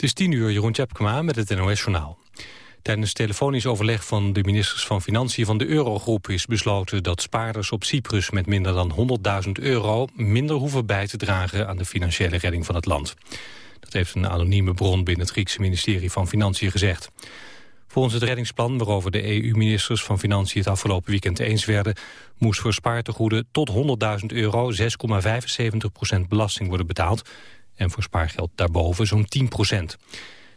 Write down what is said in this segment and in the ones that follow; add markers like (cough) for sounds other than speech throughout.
Het is tien uur, Jeroen Tjepkema met het NOS-journaal. Tijdens telefonisch overleg van de ministers van Financiën van de Eurogroep is besloten dat spaarders op Cyprus met minder dan 100.000 euro minder hoeven bij te dragen aan de financiële redding van het land. Dat heeft een anonieme bron binnen het Griekse ministerie van Financiën gezegd. Volgens het reddingsplan waarover de EU-ministers van Financiën het afgelopen weekend eens werden, moest voor spaartegoeden tot 100.000 euro 6,75% belasting worden betaald en voor spaargeld daarboven zo'n 10 procent.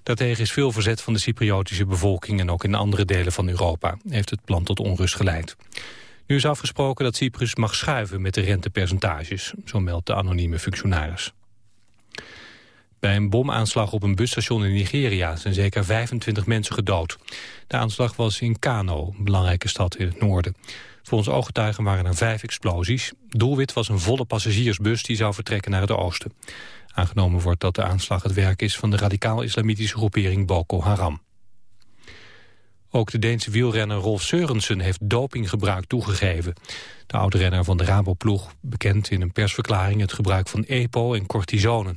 Daartegen is veel verzet van de Cypriotische bevolking en ook in andere delen van Europa heeft het plan tot onrust geleid. Nu is afgesproken dat Cyprus mag schuiven met de rentepercentages, zo meldt de anonieme functionaris. Bij een bomaanslag op een busstation in Nigeria zijn zeker 25 mensen gedood. De aanslag was in Kano, een belangrijke stad in het noorden. Volgens ooggetuigen waren er vijf explosies. Doelwit was een volle passagiersbus die zou vertrekken naar het oosten. Aangenomen wordt dat de aanslag het werk is van de radicaal-islamitische groepering Boko Haram. Ook de Deense wielrenner Rolf Seurensen heeft dopinggebruik toegegeven. De oud-renner van de Raboploeg bekent in een persverklaring het gebruik van EPO en cortisone.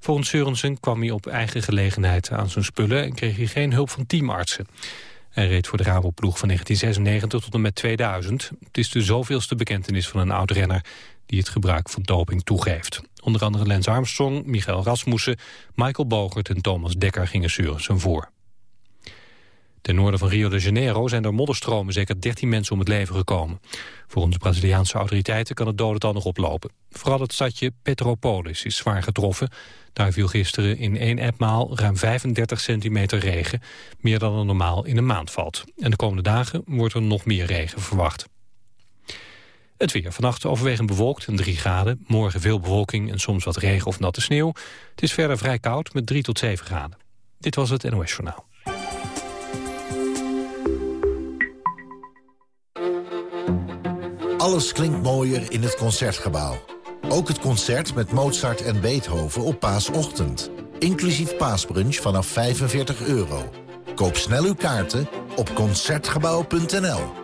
Volgens Seurensen kwam hij op eigen gelegenheid aan zijn spullen en kreeg hij geen hulp van teamartsen. Hij reed voor de Raboploeg van 1996 tot en met 2000. Het is de zoveelste bekentenis van een oud-renner die het gebruik van doping toegeeft. Onder andere Lance Armstrong, Michael Rasmussen, Michael Bogert en Thomas Dekker gingen Seurensen voor. Ten noorden van Rio de Janeiro zijn door modderstromen zeker 13 mensen om het leven gekomen. Volgens Braziliaanse autoriteiten kan het dodental nog oplopen. Vooral het stadje Petropolis is zwaar getroffen. Daar viel gisteren in één etmaal ruim 35 centimeter regen, meer dan er normaal in een maand valt. En de komende dagen wordt er nog meer regen verwacht. Het weer. Vannacht overwegend bewolkt en 3 graden. Morgen veel bewolking en soms wat regen of natte sneeuw. Het is verder vrij koud met 3 tot 7 graden. Dit was het NOS Journaal. Alles klinkt mooier in het Concertgebouw. Ook het concert met Mozart en Beethoven op paasochtend. Inclusief paasbrunch vanaf 45 euro. Koop snel uw kaarten op Concertgebouw.nl.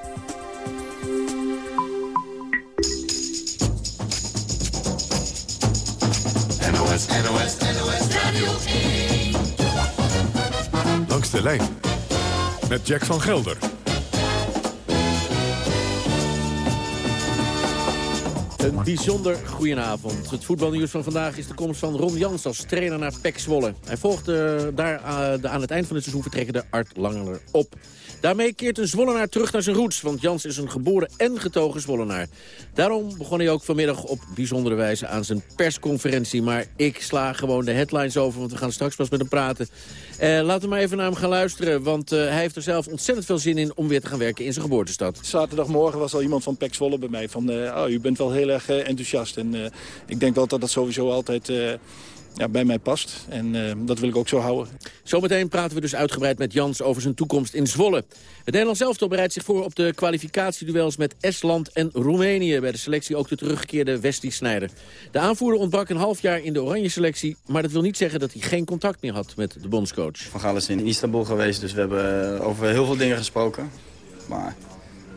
NOS, 1. Langs de lijn met Jack van Gelder. Een bijzonder goedenavond. Het voetbalnieuws van vandaag is de komst van Ron Jans als trainer naar PEC Zwolle. Hij volgde daar uh, aan het eind van het seizoen vertrekkende Art Langer op. Daarmee keert een Zwollenaar terug naar zijn roots, want Jans is een geboren en getogen Zwollenaar. Daarom begon hij ook vanmiddag op bijzondere wijze aan zijn persconferentie. Maar ik sla gewoon de headlines over, want we gaan straks pas met hem praten. Uh, laten we maar even naar hem gaan luisteren, want uh, hij heeft er zelf ontzettend veel zin in om weer te gaan werken in zijn geboortestad. Zaterdagmorgen was al iemand van PEC Zwolle bij mij van, uh, oh, u bent wel heel erg enthousiast. En ik denk wel dat dat sowieso altijd ja, bij mij past. En uh, dat wil ik ook zo houden. Zometeen praten we dus uitgebreid met Jans over zijn toekomst in Zwolle. Het Nederlands elftal bereidt zich voor op de kwalificatieduels met Estland en Roemenië. Bij de selectie ook de teruggekeerde Wesley Sneijder. De aanvoerder ontbrak een half jaar in de oranje selectie. Maar dat wil niet zeggen dat hij geen contact meer had met de bondscoach. Van Gaal is in Istanbul geweest, dus we hebben eh, over heel veel dingen gesproken. Maar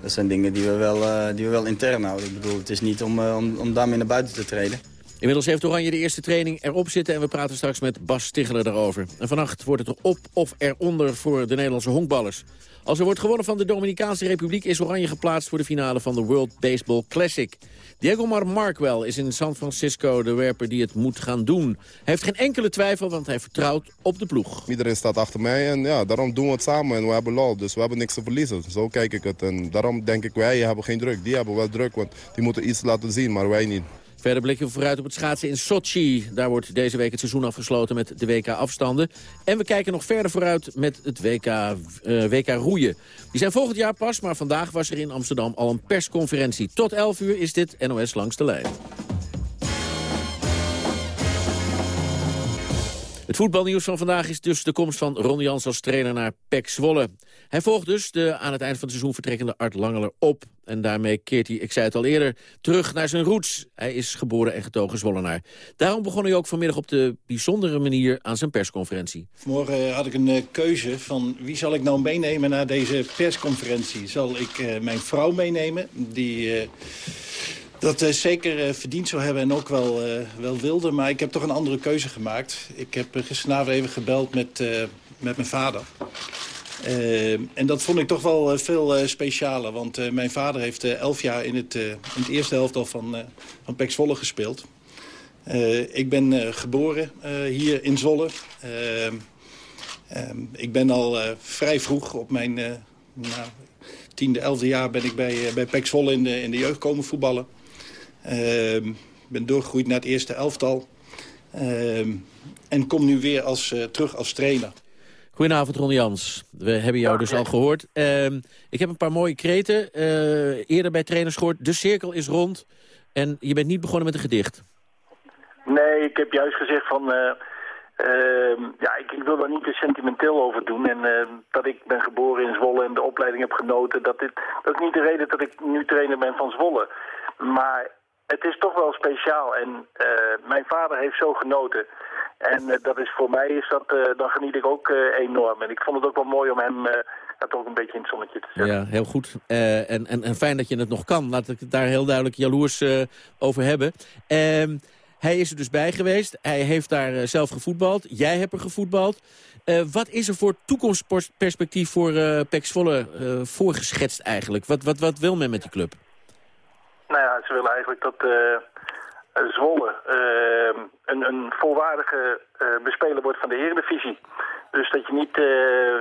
dat zijn dingen die we wel, uh, die we wel intern houden. Ik bedoel, het is niet om, uh, om, om daarmee naar buiten te treden. Inmiddels heeft Oranje de eerste training erop zitten... en we praten straks met Bas Stigler daarover. En vannacht wordt het op of eronder voor de Nederlandse honkballers. Als er wordt gewonnen van de Dominicaanse Republiek... is Oranje geplaatst voor de finale van de World Baseball Classic. Diego Mar Markwell is in San Francisco de werper die het moet gaan doen. Hij heeft geen enkele twijfel, want hij vertrouwt op de ploeg. Iedereen staat achter mij en ja, daarom doen we het samen en we hebben lol. Dus we hebben niks te verliezen. Zo kijk ik het. En daarom denk ik, wij hebben geen druk. Die hebben wel druk, want die moeten iets laten zien, maar wij niet. Verder blikken we vooruit op het schaatsen in Sochi. Daar wordt deze week het seizoen afgesloten met de WK-afstanden. En we kijken nog verder vooruit met het WK, eh, WK roeien. Die zijn volgend jaar pas, maar vandaag was er in Amsterdam al een persconferentie. Tot 11 uur is dit NOS Langs de Lijn. Het voetbalnieuws van vandaag is dus de komst van Ron Jans als trainer naar PEC Zwolle. Hij volgt dus de aan het eind van het seizoen vertrekkende Art Langeler op. En daarmee keert hij, ik zei het al eerder, terug naar zijn roots. Hij is geboren en getogen Zwollenaar. Daarom begon hij ook vanmiddag op de bijzondere manier aan zijn persconferentie. Vanmorgen had ik een uh, keuze van wie zal ik nou meenemen naar deze persconferentie. Zal ik uh, mijn vrouw meenemen, die... Uh, dat uh, zeker uh, verdiend zou hebben en ook wel, uh, wel wilde. Maar ik heb toch een andere keuze gemaakt. Ik heb gisteravond even gebeld met, met mijn vader. en dat vond ik toch wel veel specialer. Want mijn vader heeft elf jaar in het, in het eerste helft al van, van Pek Zwolle gespeeld. ik ben geboren hier in Zwolle. ik ben al vrij vroeg op mijn nou, tiende, elfde jaar ben ik bij, bij Pek Zwolle in de, in de jeugd komen voetballen. Uh, ben doorgegroeid naar het eerste elftal. Uh, en kom nu weer als, uh, terug als trainer. Goedenavond, Ron Jans. We hebben jou dus al gehoord. Ehm, ik heb een paar mooie kreten. Eh, eerder bij trainers gehoord. De cirkel is rond. En je bent niet begonnen met een gedicht. Nee, ik heb juist gezegd van... ehm, ja, ik, ik, wil daar niet te sentimenteel over doen. En dat ik ben geboren in Zwolle en de opleiding heb genoten... Dat, dit, dat is niet de reden dat ik nu trainer ben van Zwolle. Maar het is toch wel speciaal. En uh, mijn vader heeft zo genoten. En uh, dat is voor mij, is dat, uh, dan geniet ik ook enorm. En ik vond het ook wel mooi om hem toch een beetje in het zonnetje te zetten. Ja, heel goed. en, en, en fijn dat je het nog kan. Laat ik het daar heel duidelijk jaloers over hebben. Ehm, hij is er dus bij geweest. Hij heeft daar zelf gevoetbald. Jij hebt er gevoetbald. wat is er voor toekomstperspectief voor Pek Zwolle voorgeschetst eigenlijk? Wat, wat, wat wil men met die club? Nou ja, ze willen eigenlijk dat uh, Zwolle uh, een, een volwaardige uh, bespeler wordt van de Eredivisie. Dus dat je niet,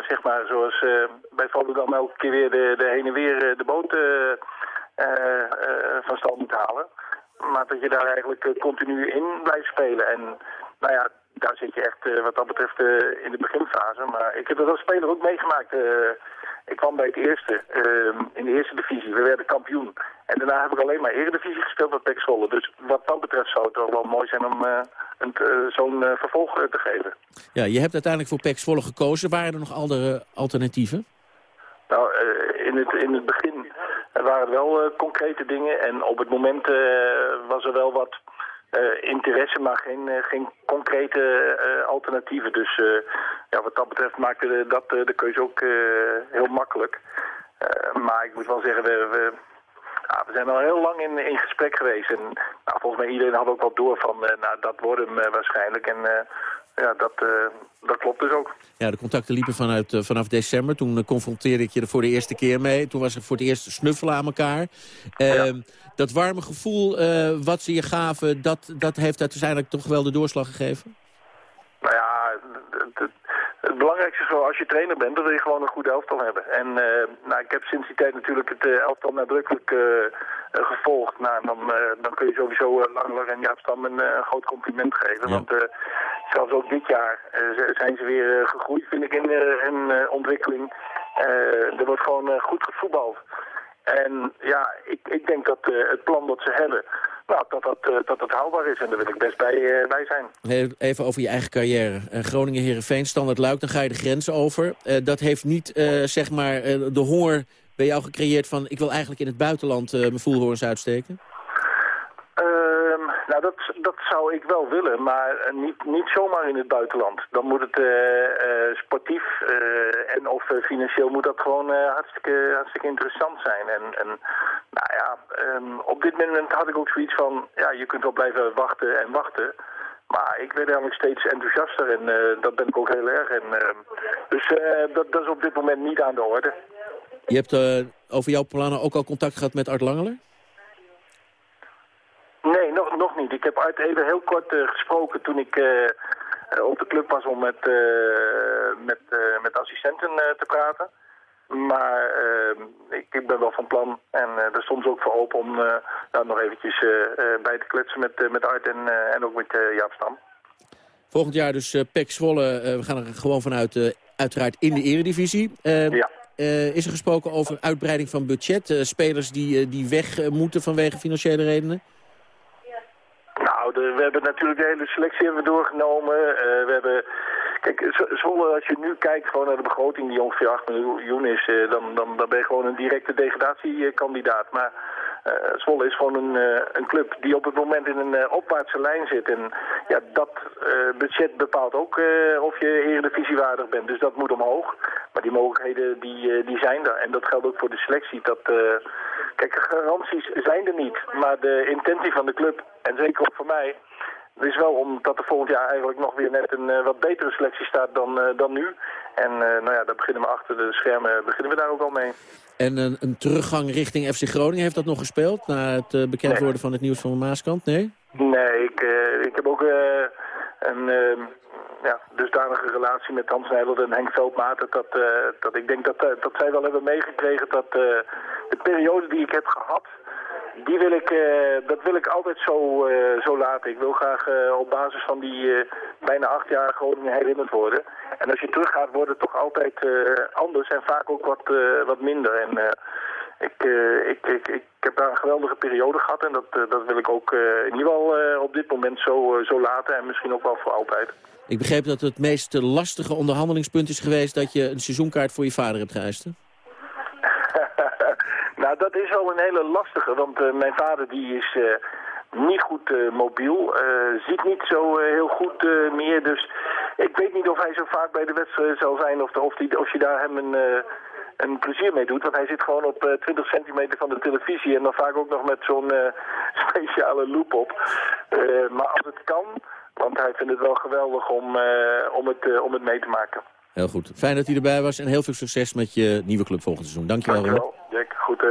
zeg maar, zoals bij Volendam elke keer weer de, de heen en weer de boot van stand moet halen. Maar dat je daar eigenlijk continu in blijft spelen. En nou ja, daar zit je echt wat dat betreft in de beginfase. Maar ik heb dat als speler ook meegemaakt. Ik kwam bij het eerste, uh, in de eerste divisie. We werden kampioen. En daarna heb ik alleen maar eredivisie gespeeld met Pek Zwolle. Dus wat dat betreft zou het wel mooi zijn om uh, uh, zo'n uh, vervolg te geven. Ja, je hebt uiteindelijk voor Pek Zwolle gekozen. Waren er nog andere alternatieven? Nou, in, het, in het begin waren er wel concrete dingen. En op het moment was er wel wat interesse, maar geen, geen concrete alternatieven. Dus ja, wat dat betreft maakte dat de keuze ook heel makkelijk. maar ik moet wel zeggen, we, we, ja, we zijn al heel lang in, in gesprek geweest. En nou, volgens mij iedereen had ook wel door van, nou, dat wordt hem waarschijnlijk. En ja, dat, dat klopt dus ook. Ja, de contacten liepen vanuit, vanaf december. Toen confronteerde ik je er voor de eerste keer mee. Toen was er voor het eerst snuffelen aan elkaar. Ja. Ehm, dat warme gevoel wat ze je gaven, dat, dat heeft uiteindelijk toch wel de doorslag gegeven? Nou ja, belangrijkste is wel als je trainer bent, dat wil je gewoon een goed elftal hebben. En uh, nou, ik heb sinds die tijd natuurlijk het uh, elftal nadrukkelijk gevolgd. Nou, dan, dan kun je sowieso Langler en Jaap Stam een groot compliment geven. Ja. Want zelfs ook dit jaar zijn ze weer gegroeid, vind ik, in, in ontwikkeling. er wordt gewoon goed gevoetbald. En ja, ik, ik denk dat het plan dat ze hebben, nou, dat, dat, uh, dat dat haalbaar is. En daar wil ik best bij, uh, bij zijn. Even over je eigen carrière. Groningen-Herenveen, standaard Luik, dan ga je de grens over. dat heeft niet, zeg maar, de honger bij jou gecreëerd van... ik wil eigenlijk in het buitenland mijn voelhorens uitsteken? Nou, dat, dat zou ik wel willen, maar niet, niet zomaar in het buitenland. Dan moet het uh, uh, sportief en of financieel moet dat gewoon hartstikke, hartstikke interessant zijn. En, en nou ja, um, op dit moment had ik ook zoiets van, ja, je kunt wel blijven wachten en wachten. Maar ik werd eigenlijk steeds enthousiaster en dat ben ik ook heel erg. En, dus dat, dat is op dit moment niet aan de orde. Je hebt over jouw plannen ook al contact gehad met Art Langeler? Nee, nog, nog niet. Ik heb Art even heel kort uh, gesproken toen ik uh, op de club was om met, met, met assistenten te praten. Maar ik, ik, ben wel van plan en er stond ook voor open om nou, nog eventjes bij te kletsen met, met Art en, en ook met Jaap Stam. Volgend jaar dus Pek Zwolle. we gaan er gewoon vanuit uiteraard in de eredivisie. ja. is er gesproken over uitbreiding van budget? spelers die, die weg moeten vanwege financiële redenen? We hebben natuurlijk de hele selectie hebben doorgenomen. Uh, we hebben... Kijk, Zwolle, als je nu kijkt gewoon naar de begroting die ongeveer 8 miljoen is, uh, dan, dan, ben je gewoon een directe degradatiekandidaat. Maar uh, Zwolle is gewoon een, een club die op het moment in een opwaartse lijn zit. En ja, dat budget bepaalt ook of je eredivisiewaardig bent. Dus dat moet omhoog. Maar die mogelijkheden die, die zijn er. En dat geldt ook voor de selectie. Dat, kijk, garanties zijn er niet. Maar de intentie van de club, en zeker ook voor mij... Het is wel omdat er volgend jaar eigenlijk nog weer net een wat betere selectie staat dan, dan nu. En nou ja, daar beginnen we achter de schermen beginnen we daar ook al mee. En een, een, teruggang richting FC Groningen, heeft dat nog gespeeld? Na het bekend worden van het nieuws van Maaskant? Nee? Nee, ik, ik heb ook een ja, dusdanige relatie met Hans Nijland en Henk Veldmaat. Dat, dat ik denk dat, dat zij wel hebben meegekregen dat de periode die ik heb gehad die wil ik, dat wil ik altijd zo, zo laten. Ik wil graag op basis van die bijna acht jaar Groningen herinnerd worden. En als je teruggaat, wordt het toch altijd anders en vaak ook wat, wat minder. En ik, ik, ik, ik heb daar een geweldige periode gehad en dat, dat wil ik ook in ieder geval op dit moment zo, zo laten en misschien ook wel voor altijd. Ik begreep dat het meest lastige onderhandelingspunt is geweest dat je een seizoenkaart voor je vader hebt geëist. (laughs) Nou, dat is wel een hele lastige, want uh, mijn vader die is uh, niet goed uh, mobiel, ziet niet zo heel goed meer. Dus ik weet niet of hij zo vaak bij de wedstrijd zal zijn of, of, die, of je daar hem een, een plezier mee doet. Want hij zit gewoon op 20 centimeter van de televisie en dan vaak ook nog met zo'n (laughs) speciale loop op. maar als het kan, want hij vindt het wel geweldig om, om, het, om het mee te maken. Heel goed. Fijn dat hij erbij was en heel veel succes met je nieuwe club volgend seizoen. Dankjewel. Dankjewel, Jack. Goed,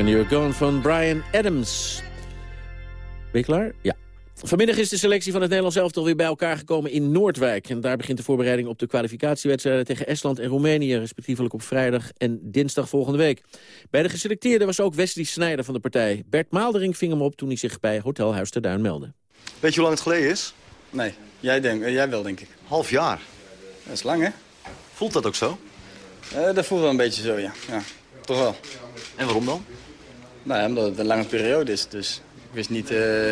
When You're Gone van Brian Adams. Ben je klaar? Ja. Vanmiddag is de selectie van het Nederlands elftal weer bij elkaar gekomen in Noordwijk. En daar begint de voorbereiding op de kwalificatiewedstrijden tegen Estland en Roemenië, respectievelijk op vrijdag en dinsdag volgende week. Bij de geselecteerden was ook Wesley Snijder van de partij. Bert Maaldering ving hem op toen hij zich bij Hotel Huis ter Duin meldde. Weet je hoe lang het geleden is? Nee, jij, denk, eh, jij wel denk ik. Half jaar. Dat is lang hè? Voelt dat ook zo? Uh, dat voelt wel een beetje zo, ja. ja. Toch wel. En waarom dan? Nou omdat het een lange periode is. Dus ik wist niet uh,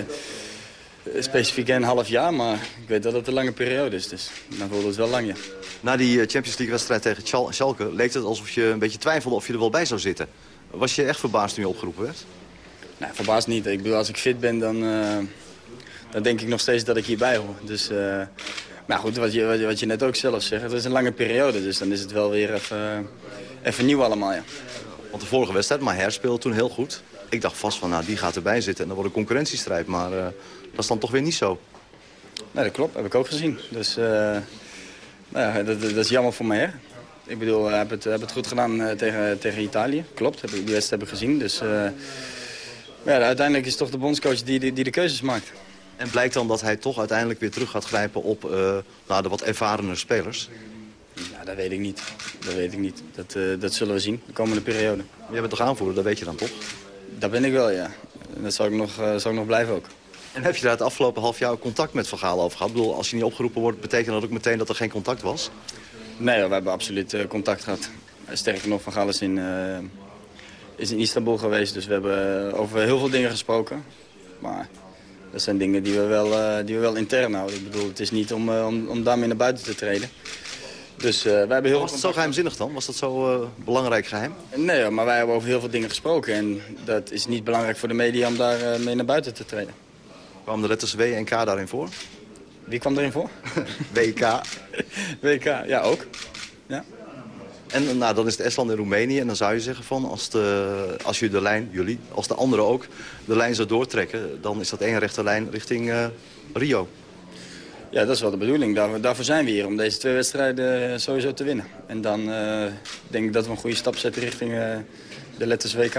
specifiek een half jaar, maar ik weet dat het een lange periode is. Dus dan voelde het wel lang, ja. Na die Champions League-wedstrijd tegen Schalke leek het alsof je een beetje twijfelde of je er wel bij zou zitten. Was je echt verbaasd toen je opgeroepen werd? Nee, verbaasd niet. Ik bedoel, als ik fit ben, dan, uh, dan denk ik nog steeds dat ik hierbij hoor. Dus, uh, maar goed, wat je, wat je net ook zelf zegt, het is een lange periode. Dus dan is het wel weer even, even nieuw allemaal, ja. Want de vorige wedstrijd, Maher speelde toen heel goed. Ik dacht vast van, nou, die gaat erbij zitten en dan wordt een concurrentiestrijd. Maar uh, dat is dan toch weer niet zo. Nee, dat klopt. Heb ik ook gezien. Dus uh, nou ja, dat, dat, is jammer voor mij. Hè? Ik bedoel, ik heb het, heb het goed gedaan uh, tegen, tegen Italië. Klopt, heb ik, die wedstrijd heb ik gezien. Dus ja, uiteindelijk is het toch de bondscoach die, die, die, de keuzes maakt. En blijkt dan dat hij toch uiteindelijk weer terug gaat grijpen op nou, de wat ervarene spelers? Ja, dat weet ik niet. Dat weet ik niet. Dat, uh, dat zullen we zien de komende periode. Jij bent toch aanvoerder, dat weet je dan toch? Dat ben ik wel, ja. En dat zal ik nog, uh, zal ik nog blijven ook. En heb je daar het afgelopen half jaar contact met Van Gaal over gehad? Ik bedoel, als je niet opgeroepen wordt, betekent dat ook meteen dat er geen contact was? Nee, we hebben absoluut uh, contact gehad. Sterker nog, Van Gaal is in, is in Istanbul geweest, dus we hebben over heel veel dingen gesproken. Maar dat zijn dingen die we wel, die we wel intern houden. Ik bedoel, het is niet om, om, om daarmee naar buiten te treden. Dus, uh, wij hebben heel was het zo geheimzinnig dan? Was dat zo uh, belangrijk geheim? Nee, maar wij hebben over heel veel dingen gesproken. En dat is niet belangrijk voor de media om daar uh, mee naar buiten te treden. Kwamen de letters W en K daarin voor? Wie kwam erin voor? (laughs) (laughs) WK. WK, ja ook. Ja. En nou, dan is het Estland en Roemenië. En dan zou je zeggen van, als, de, als jullie de lijn, jullie, als de anderen ook, de lijn zou doortrekken... dan is dat één rechte lijn richting Rio. Ja, dat is wel de bedoeling. Daar, daarvoor zijn we hier, om deze twee wedstrijden sowieso te winnen. En dan uh, denk ik dat we een goede stap zetten richting uh, de letters WK.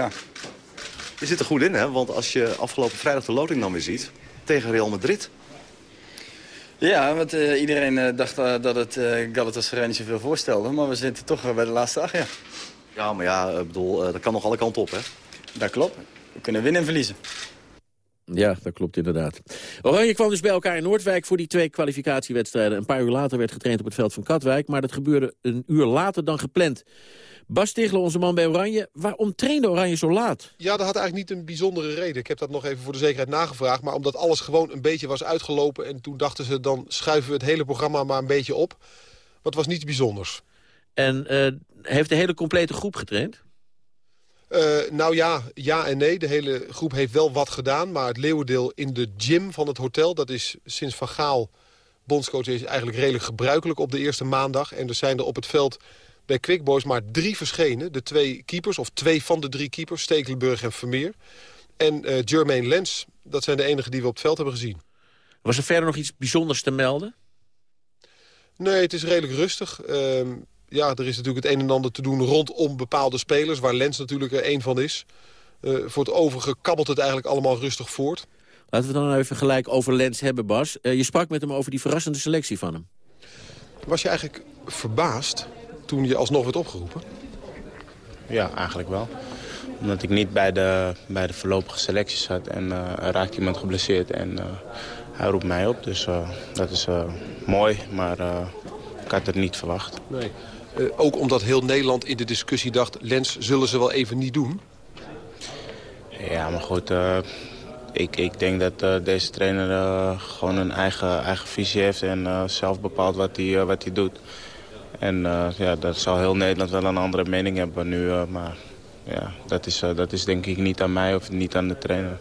Je zit er goed in, hè? Want als je afgelopen vrijdag de loting dan weer ziet... tegen Real Madrid... Ja, want uh, iedereen dacht dat het Galatasaray niet zoveel voorstelde. Maar we zitten toch bij de laatste acht, ja. Ja, maar ja, ik bedoel, dat kan nog alle kanten op, hè? Dat klopt. We kunnen winnen en verliezen. Ja, dat klopt inderdaad. Oranje kwam dus bij elkaar in Noordwijk voor die twee kwalificatiewedstrijden. Een paar uur later werd getraind op het veld van Katwijk, maar dat gebeurde een uur later dan gepland. Bas Tichler, onze man bij Oranje. Waarom trainde Oranje zo laat? Ja, dat had eigenlijk niet een bijzondere reden. Ik heb dat nog even voor de zekerheid nagevraagd. Maar omdat alles gewoon een beetje was uitgelopen... en toen dachten ze, dan schuiven we het hele programma maar een beetje op. Wat was niets bijzonders. En uh, heeft de hele complete groep getraind? Uh, nou ja, ja en nee. De hele groep heeft wel wat gedaan. Maar het leeuwendeel in de gym van het hotel... dat is sinds Van Gaal bondscoach is eigenlijk redelijk gebruikelijk op de eerste maandag. En er zijn er op het veld bij Quick Boys maar drie verschenen. De twee keepers, of twee van de drie keepers. Stekelenburg en Vermeer. En uh, Jermaine Lens, dat zijn de enigen die we op het veld hebben gezien. Was er verder nog iets bijzonders te melden? Nee, het is redelijk rustig. Uh, ja, er is natuurlijk het een en ander te doen rondom bepaalde spelers... waar Lens natuurlijk er één van is. Uh, voor het overige kabbelt het eigenlijk allemaal rustig voort. Laten we dan even gelijk over Lens hebben, Bas. Uh, je sprak met hem over die verrassende selectie van hem. Was je eigenlijk verbaasd toen je alsnog werd opgeroepen? Ja, eigenlijk wel. Omdat ik niet bij de, bij de voorlopige selecties zat. En uh, er raakt iemand geblesseerd en hij roept mij op. Dus dat is mooi, maar ik had het niet verwacht. Nee. Uh, ook omdat heel Nederland in de discussie dacht... Lens zullen ze wel even niet doen? Ja, maar goed. Uh, ik, ik denk dat uh, deze trainer gewoon een eigen, eigen visie heeft... en zelf bepaalt wat hij wat hij doet. En ja, dat zal heel Nederland wel een andere mening hebben nu. maar ja, dat is, dat is denk ik niet aan mij of niet aan de trainer.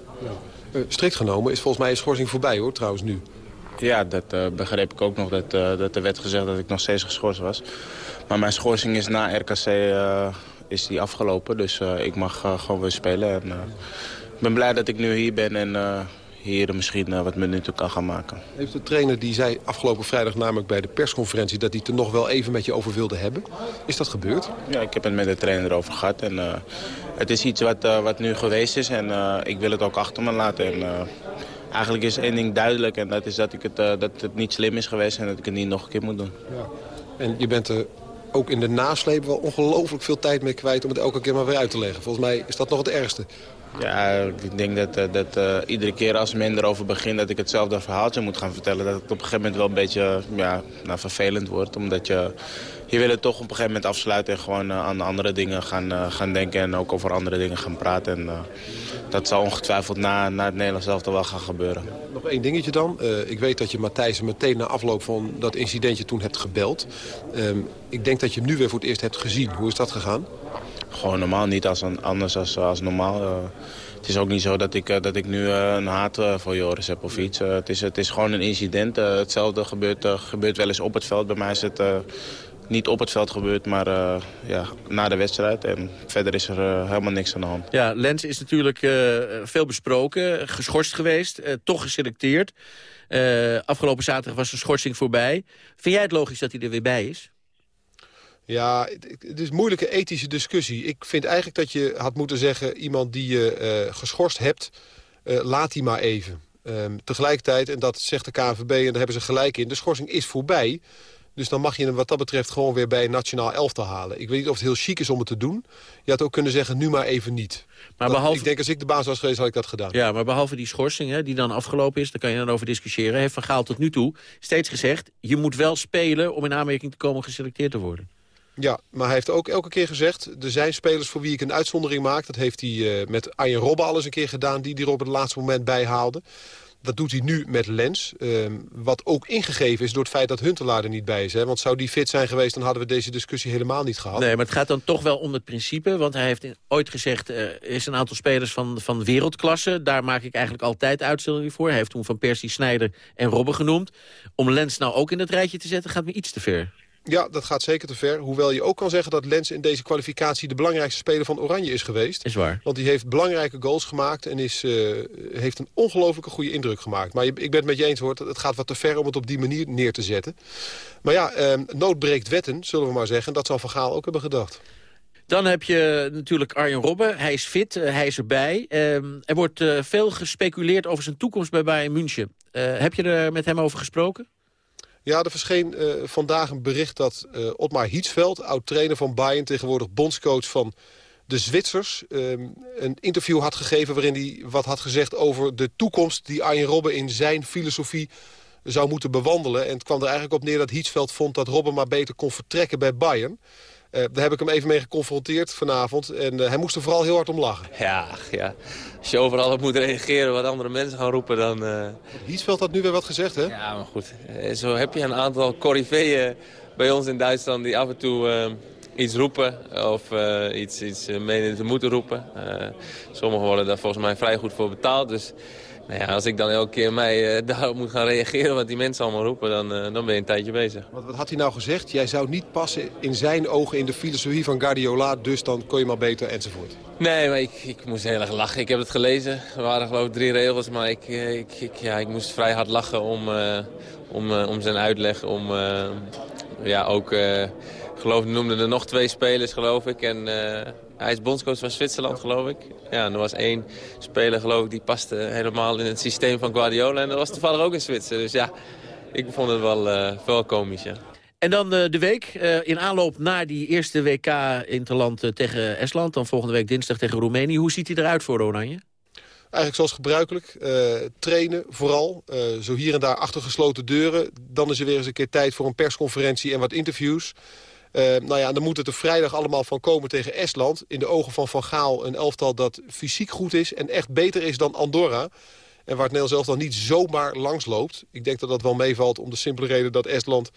Ja. strikt genomen is volgens mij een schorsing voorbij hoor, trouwens nu. Ja, dat begreep ik ook nog. Dat, dat er werd gezegd dat ik nog steeds geschorst was. Maar mijn schorsing is na RKC uh, is die afgelopen. Dus ik mag gewoon weer spelen. En, ik ben blij dat ik nu hier ben en hier misschien wat minuten kan gaan maken. Heeft de trainer die zei afgelopen vrijdag namelijk bij de persconferentie... dat hij het er nog wel even met je over wilde hebben. Is dat gebeurd? Ja, ik heb het met de trainer erover gehad. En, het is iets wat, wat nu geweest is en ik wil het ook achter me laten. En, eigenlijk is één ding duidelijk en dat is dat, ik het, dat het niet slim is geweest... en dat ik het niet nog een keer moet doen. Ja. En je bent er ook in de nasleep wel ongelooflijk veel tijd mee kwijt... om het elke keer maar weer uit te leggen. Volgens mij is dat nog het ergste. Ja, ik denk dat, eh, dat uh, iedere keer als men erover begint... dat ik hetzelfde verhaaltje moet gaan vertellen... dat het op een gegeven moment wel een beetje ja, nou, vervelend wordt. Omdat je, je wil het toch op een gegeven moment afsluiten... en gewoon uh, aan andere dingen gaan, gaan denken... en ook over andere dingen gaan praten. En, dat zal ongetwijfeld na, na het Nederlands zelf wel gaan gebeuren. Nog één dingetje dan. ik weet dat je Matthijs meteen na afloop van dat incidentje toen hebt gebeld. Ehm, ik denk dat je hem nu weer voor het eerst hebt gezien. Hoe is dat gegaan? Gewoon normaal, niet als, anders als, als normaal. Uh, het is ook niet zo dat ik, uh, dat ik nu een haat voor Joris heb of iets. het, is, het is gewoon een incident. hetzelfde gebeurt, gebeurt wel eens op het veld. Bij mij is het niet op het veld gebeurd, maar ja, na de wedstrijd. En verder is er helemaal niks aan de hand. Ja, Lens is natuurlijk veel besproken, geschorst geweest, toch geselecteerd. afgelopen zaterdag was de schorsing voorbij. Vind jij het logisch dat hij er weer bij is? Ja, het, is een moeilijke ethische discussie. Ik vind eigenlijk dat je had moeten zeggen... iemand die je uh, geschorst hebt, uh, laat die maar even. Um, tegelijkertijd, en dat zegt de KNVB en daar hebben ze gelijk in... de schorsing is voorbij. Dus dan mag je hem wat dat betreft gewoon weer bij nationaal elftal halen. Ik weet niet of het heel chic is om het te doen. Je had ook kunnen zeggen, nu maar even niet. Maar behalve... Ik denk, als ik de baas was geweest, had ik dat gedaan. Ja, maar behalve die schorsing, hè, die dan afgelopen is... daar kan je dan over discussiëren. Heeft Van Gaal tot nu toe steeds gezegd... je moet wel spelen om in aanmerking te komen geselecteerd te worden. Ja, maar hij heeft ook elke keer gezegd... er zijn spelers voor wie ik een uitzondering maak. Dat heeft hij uh, met Arjen Robben al eens een keer gedaan... die er op het laatste moment bijhaalde. Dat doet hij nu met Lens. Uh, wat ook ingegeven is door het feit dat Huntelaar er niet bij is. Hè? Want zou die fit zijn geweest, dan hadden we deze discussie helemaal niet gehad. Nee, maar het gaat dan toch wel om het principe. Want hij heeft ooit gezegd, er uh, is een aantal spelers van, van wereldklasse. Daar maak ik eigenlijk altijd uitzondering voor. Hij heeft toen Van Persie, Snijder en Robben genoemd. Om Lens nou ook in het rijtje te zetten, gaat me iets te ver. Ja, dat gaat zeker te ver. Hoewel je ook kan zeggen dat Lens in deze kwalificatie... de belangrijkste speler van Oranje is geweest. Is waar. Want die heeft belangrijke goals gemaakt... en is, uh, heeft een ongelooflijke goede indruk gemaakt. Maar ik ben het met je eens, hoor. Het gaat wat te ver om het op die manier neer te zetten. Maar ja, uh, nood breekt wetten, zullen we maar zeggen. Dat zal Van Gaal ook hebben gedacht. Dan heb je natuurlijk Arjen Robben. Hij is fit, uh, hij is erbij. Ehm, er wordt uh, veel gespeculeerd over zijn toekomst bij Bayern München. Heb je er met hem over gesproken? Ja, er verscheen uh, vandaag een bericht dat uh, Otmar Hietsveld... oud-trainer van Bayern, tegenwoordig bondscoach van de Zwitsers... Um, een interview had gegeven waarin hij wat had gezegd over de toekomst... die Arjen Robben in zijn filosofie zou moeten bewandelen. En het kwam er eigenlijk op neer dat Hietsveld vond dat Robben maar beter kon vertrekken bij Bayern... Uh, daar heb ik hem even mee geconfronteerd vanavond. En uh, hij moest er vooral heel hard om lachen. Ja, ja, als je overal op moet reageren wat andere mensen gaan roepen, dan... Uh... Hietsveld had nu weer wat gezegd, hè? Ja, maar goed. Zo heb je een aantal corriveeën bij ons in Duitsland die af en toe iets roepen of iets, iets menen te moeten roepen. sommigen worden daar volgens mij vrij goed voor betaald, dus... Nou ja, als ik dan elke keer mij uh, (laughs) daarop moet gaan reageren wat die mensen allemaal roepen, dan, uh, dan ben je een tijdje bezig. Wat, wat, had hij nou gezegd? Jij zou niet passen in zijn ogen in de filosofie van Guardiola, dus dan kon je maar beter enzovoort. Nee, maar ik, ik moest heel erg lachen. Ik heb het gelezen. Er waren geloof ik drie regels, maar ik, eh, ik, ik ja, ik moest vrij hard lachen om, om, om zijn uitleg. Om ja, ook, geloof noemde er nog twee spelers geloof ik. En hij is bondscoach van Zwitserland, geloof ik. Ja, en er was één speler, geloof ik, die paste helemaal in het systeem van Guardiola. En dat was toevallig ook in Zwitser. Dus ja, ik vond het wel, uh, wel komisch, ja. En dan uh, de week, uh, in aanloop naar die eerste WK Interland uh, tegen Estland... dan volgende week dinsdag tegen Roemenië. Hoe ziet hij eruit voor Oranje? Eigenlijk zoals gebruikelijk. trainen vooral. zo hier en daar achter gesloten deuren. Dan is er weer eens een keer tijd voor een persconferentie en wat interviews. Uh, nou ja, dan moet het er vrijdag allemaal van komen tegen Estland. In de ogen van Van Gaal een elftal dat fysiek goed is... en echt beter is dan Andorra. En waar het Nederlands elftal niet zomaar langs loopt. Ik denk dat dat wel meevalt om de simpele reden dat Estland...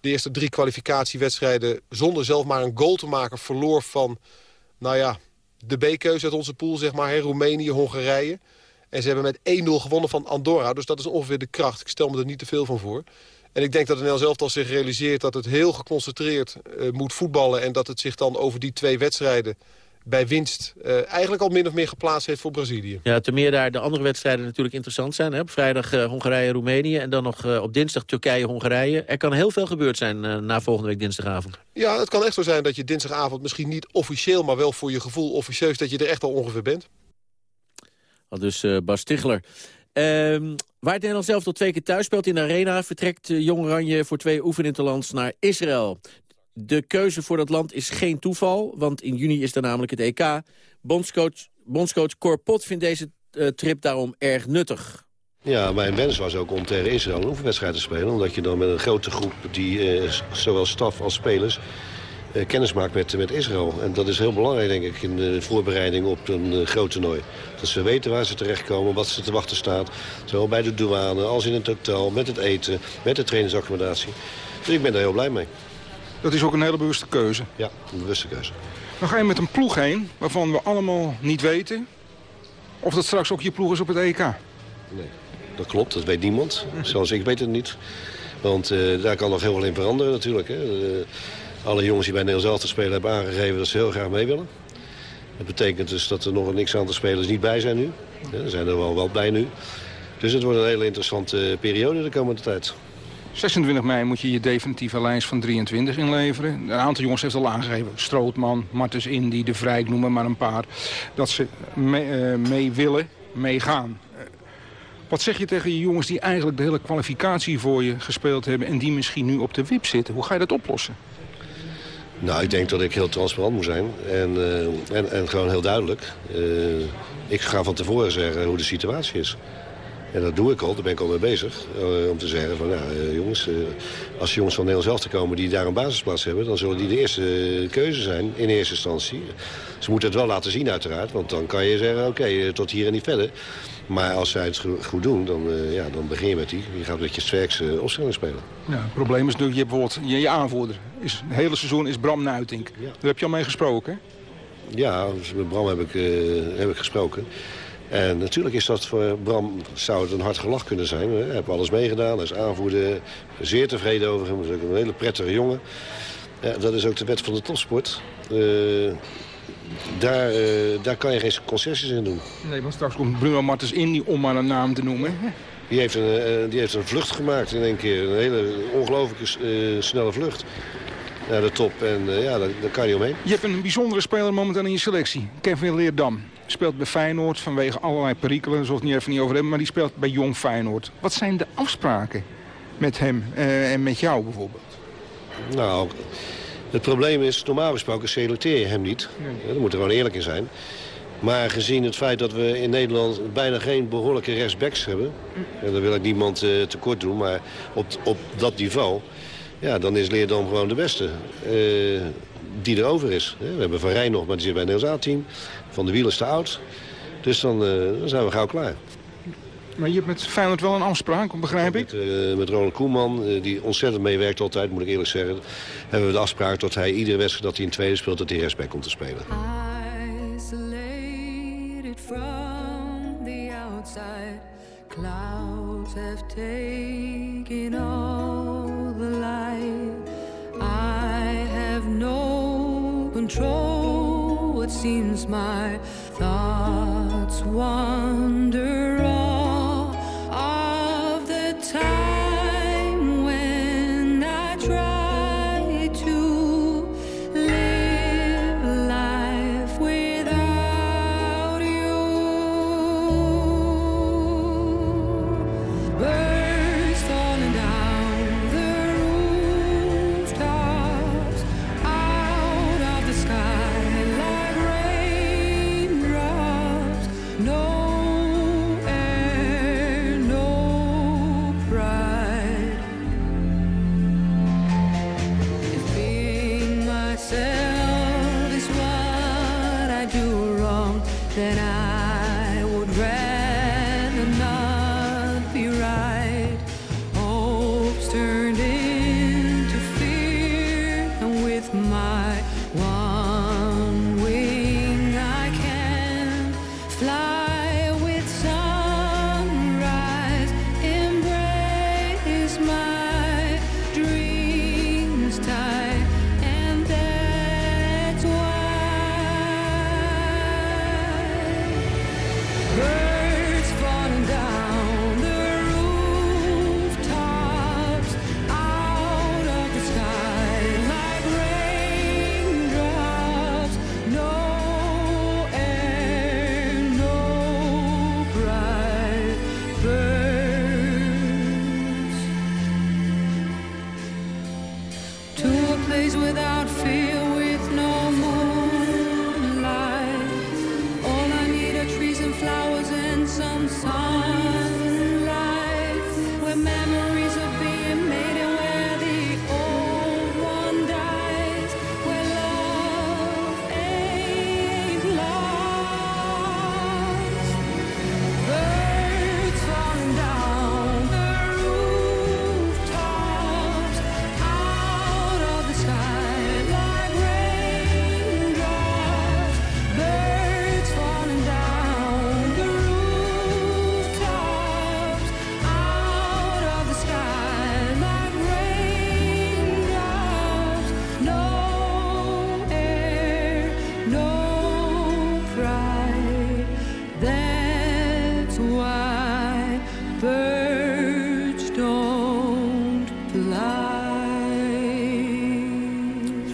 de eerste drie kwalificatiewedstrijden zonder zelf maar een goal te maken... verloor van, nou ja, de B-keuze uit onze pool, zeg maar. Roemenië, Hongarije. En ze hebben met 1-0 gewonnen van Andorra. Dus dat is ongeveer de kracht. Ik stel me er niet te veel van voor. En ik denk dat het Nederlands elftal zich realiseert dat het heel geconcentreerd uh, moet voetballen... en dat het zich dan over die twee wedstrijden bij winst eh, eigenlijk al min of meer geplaatst heeft voor Brazilië. Ja, ten meer daar de andere wedstrijden natuurlijk interessant zijn. Hè? Op vrijdag uh, Hongarije-Roemenië en dan nog uh, op dinsdag Turkije-Hongarije. Er kan heel veel gebeurd zijn na volgende week dinsdagavond. Ja, het kan echt zo zijn dat je dinsdagavond misschien niet officieel... maar wel voor je gevoel officieus dat je er echt al ongeveer bent. Al dus Bas Stigler. Ehm, waar het Nederland zelf tot twee keer thuis speelt in de arena... vertrekt Jong Oranje voor twee oefeninterlands naar Israël. De keuze voor dat land is geen toeval, want in juni is er namelijk het EK. Bondscoach, bondscoach Cor Pot vindt deze uh, trip daarom erg nuttig. Ja, mijn wens was ook om tegen Israël een oefenwedstrijd te spelen. Omdat je dan met een grote groep, die, uh, zowel staf als spelers, kennis maakt met, met Israël. En dat is heel belangrijk, denk ik, in de voorbereiding op een uh, groot toernooi. Dat ze weten waar ze terechtkomen, wat ze te wachten staat. Zowel bij de douane als in het hotel, met het eten, met de trainingsaccommodatie. Dus ik ben daar heel blij mee. Dat is ook een hele bewuste keuze. Ja, een bewuste keuze. Dan ga je met een ploeg heen waarvan we allemaal niet weten... of dat straks ook je ploeg is op het EK. Nee, dat klopt. Dat weet niemand. (laughs) Zelfs ik weet het niet. Want uh, daar kan nog heel veel in veranderen natuurlijk. Hè. Uh, alle jongens die bij Nederland zelf spelen hebben aangegeven dat ze heel graag mee willen. Dat betekent dus dat er nog niks aantal spelers niet bij zijn nu. Ja, er zijn er wel wel bij nu. Dus het wordt een hele interessante periode de komende tijd. 26 mei moet je je definitieve lijst van 23 inleveren. Een aantal jongens heeft al aangegeven. Strootman, Martens Indy, De Vrij, noem maar een paar. Dat ze mee, uh, mee willen, meegaan. Uh, wat zeg je tegen je jongens die eigenlijk de hele kwalificatie voor je gespeeld hebben... en die misschien nu op de wip zitten? Hoe ga je dat oplossen? Nou, ik denk dat ik heel transparant moet zijn. En, uh, en, gewoon heel duidelijk. ik ga van tevoren zeggen hoe de situatie is. En dat doe ik al, daar ben ik al mee bezig. Uh, om te zeggen van, nou jongens, als jongens van Nederland zelf te komen die daar een basisplaats hebben... dan zullen die de eerste keuze zijn in eerste instantie. Ze moeten het wel laten zien uiteraard, want dan kan je zeggen... oké, tot hier en niet verder. Maar als zij het goed doen, dan, ja, dan begin je met die. Je gaat met je sterkste opstelling spelen. Ja, het probleem is natuurlijk, je, bijvoorbeeld, je, je aanvoerder. Is, het hele seizoen is Bram Nuitink. Ja. Daar heb je al mee gesproken, hè? Ja, dus met Bram heb ik, heb ik gesproken. En natuurlijk is dat voor Bram, zou het een hard gelach kunnen zijn. Hij heeft alles meegedaan, hij is aanvoerder, zeer tevreden over hem. Hij is ook een hele prettige jongen. Ja, dat is ook de wet van de topsport. Uh, daar, uh, daar kan je geen concessies in doen. Nee, want straks komt Bruno Martens in, die om maar een naam te noemen. Die heeft een, uh, die heeft een vlucht gemaakt in één keer. Een hele ongelooflijke snelle vlucht naar de top. En ja, daar, daar, kan je omheen. Je hebt een bijzondere speler momenteel in je selectie. Kevin Leerdam. Speelt bij Feyenoord vanwege allerlei perikelen. Daar zal het niet even niet over hebben. Maar die speelt bij Jong Feyenoord. Wat zijn de afspraken met hem en met jou bijvoorbeeld? Nou, het probleem is, normaal gesproken selecteer je hem niet. Nee. Daar moet er gewoon eerlijk in zijn. Maar gezien het feit dat we in Nederland bijna geen behoorlijke rechtsbacks hebben... en dan wil ik niemand uh, tekort doen, maar op, op dat niveau... Ja, dan is Leerdam gewoon de beste uh, die er over is. We hebben Van Rijn nog, maar die zit bij het Nederlands A-team. Van de Wiel is te oud. Dus dan, uh, dan zijn we gauw klaar. Maar je hebt met Feyenoord wel een afspraak, begrijp ik? Met, uh, met Ronald Koeman, uh, die ontzettend meewerkt altijd, moet ik eerlijk zeggen. Hebben we de afspraak dat hij iedere wedstrijd dat hij in tweede speelt, dat hij rechtsback komt te spelen. Isolated from the outside, clouds have taken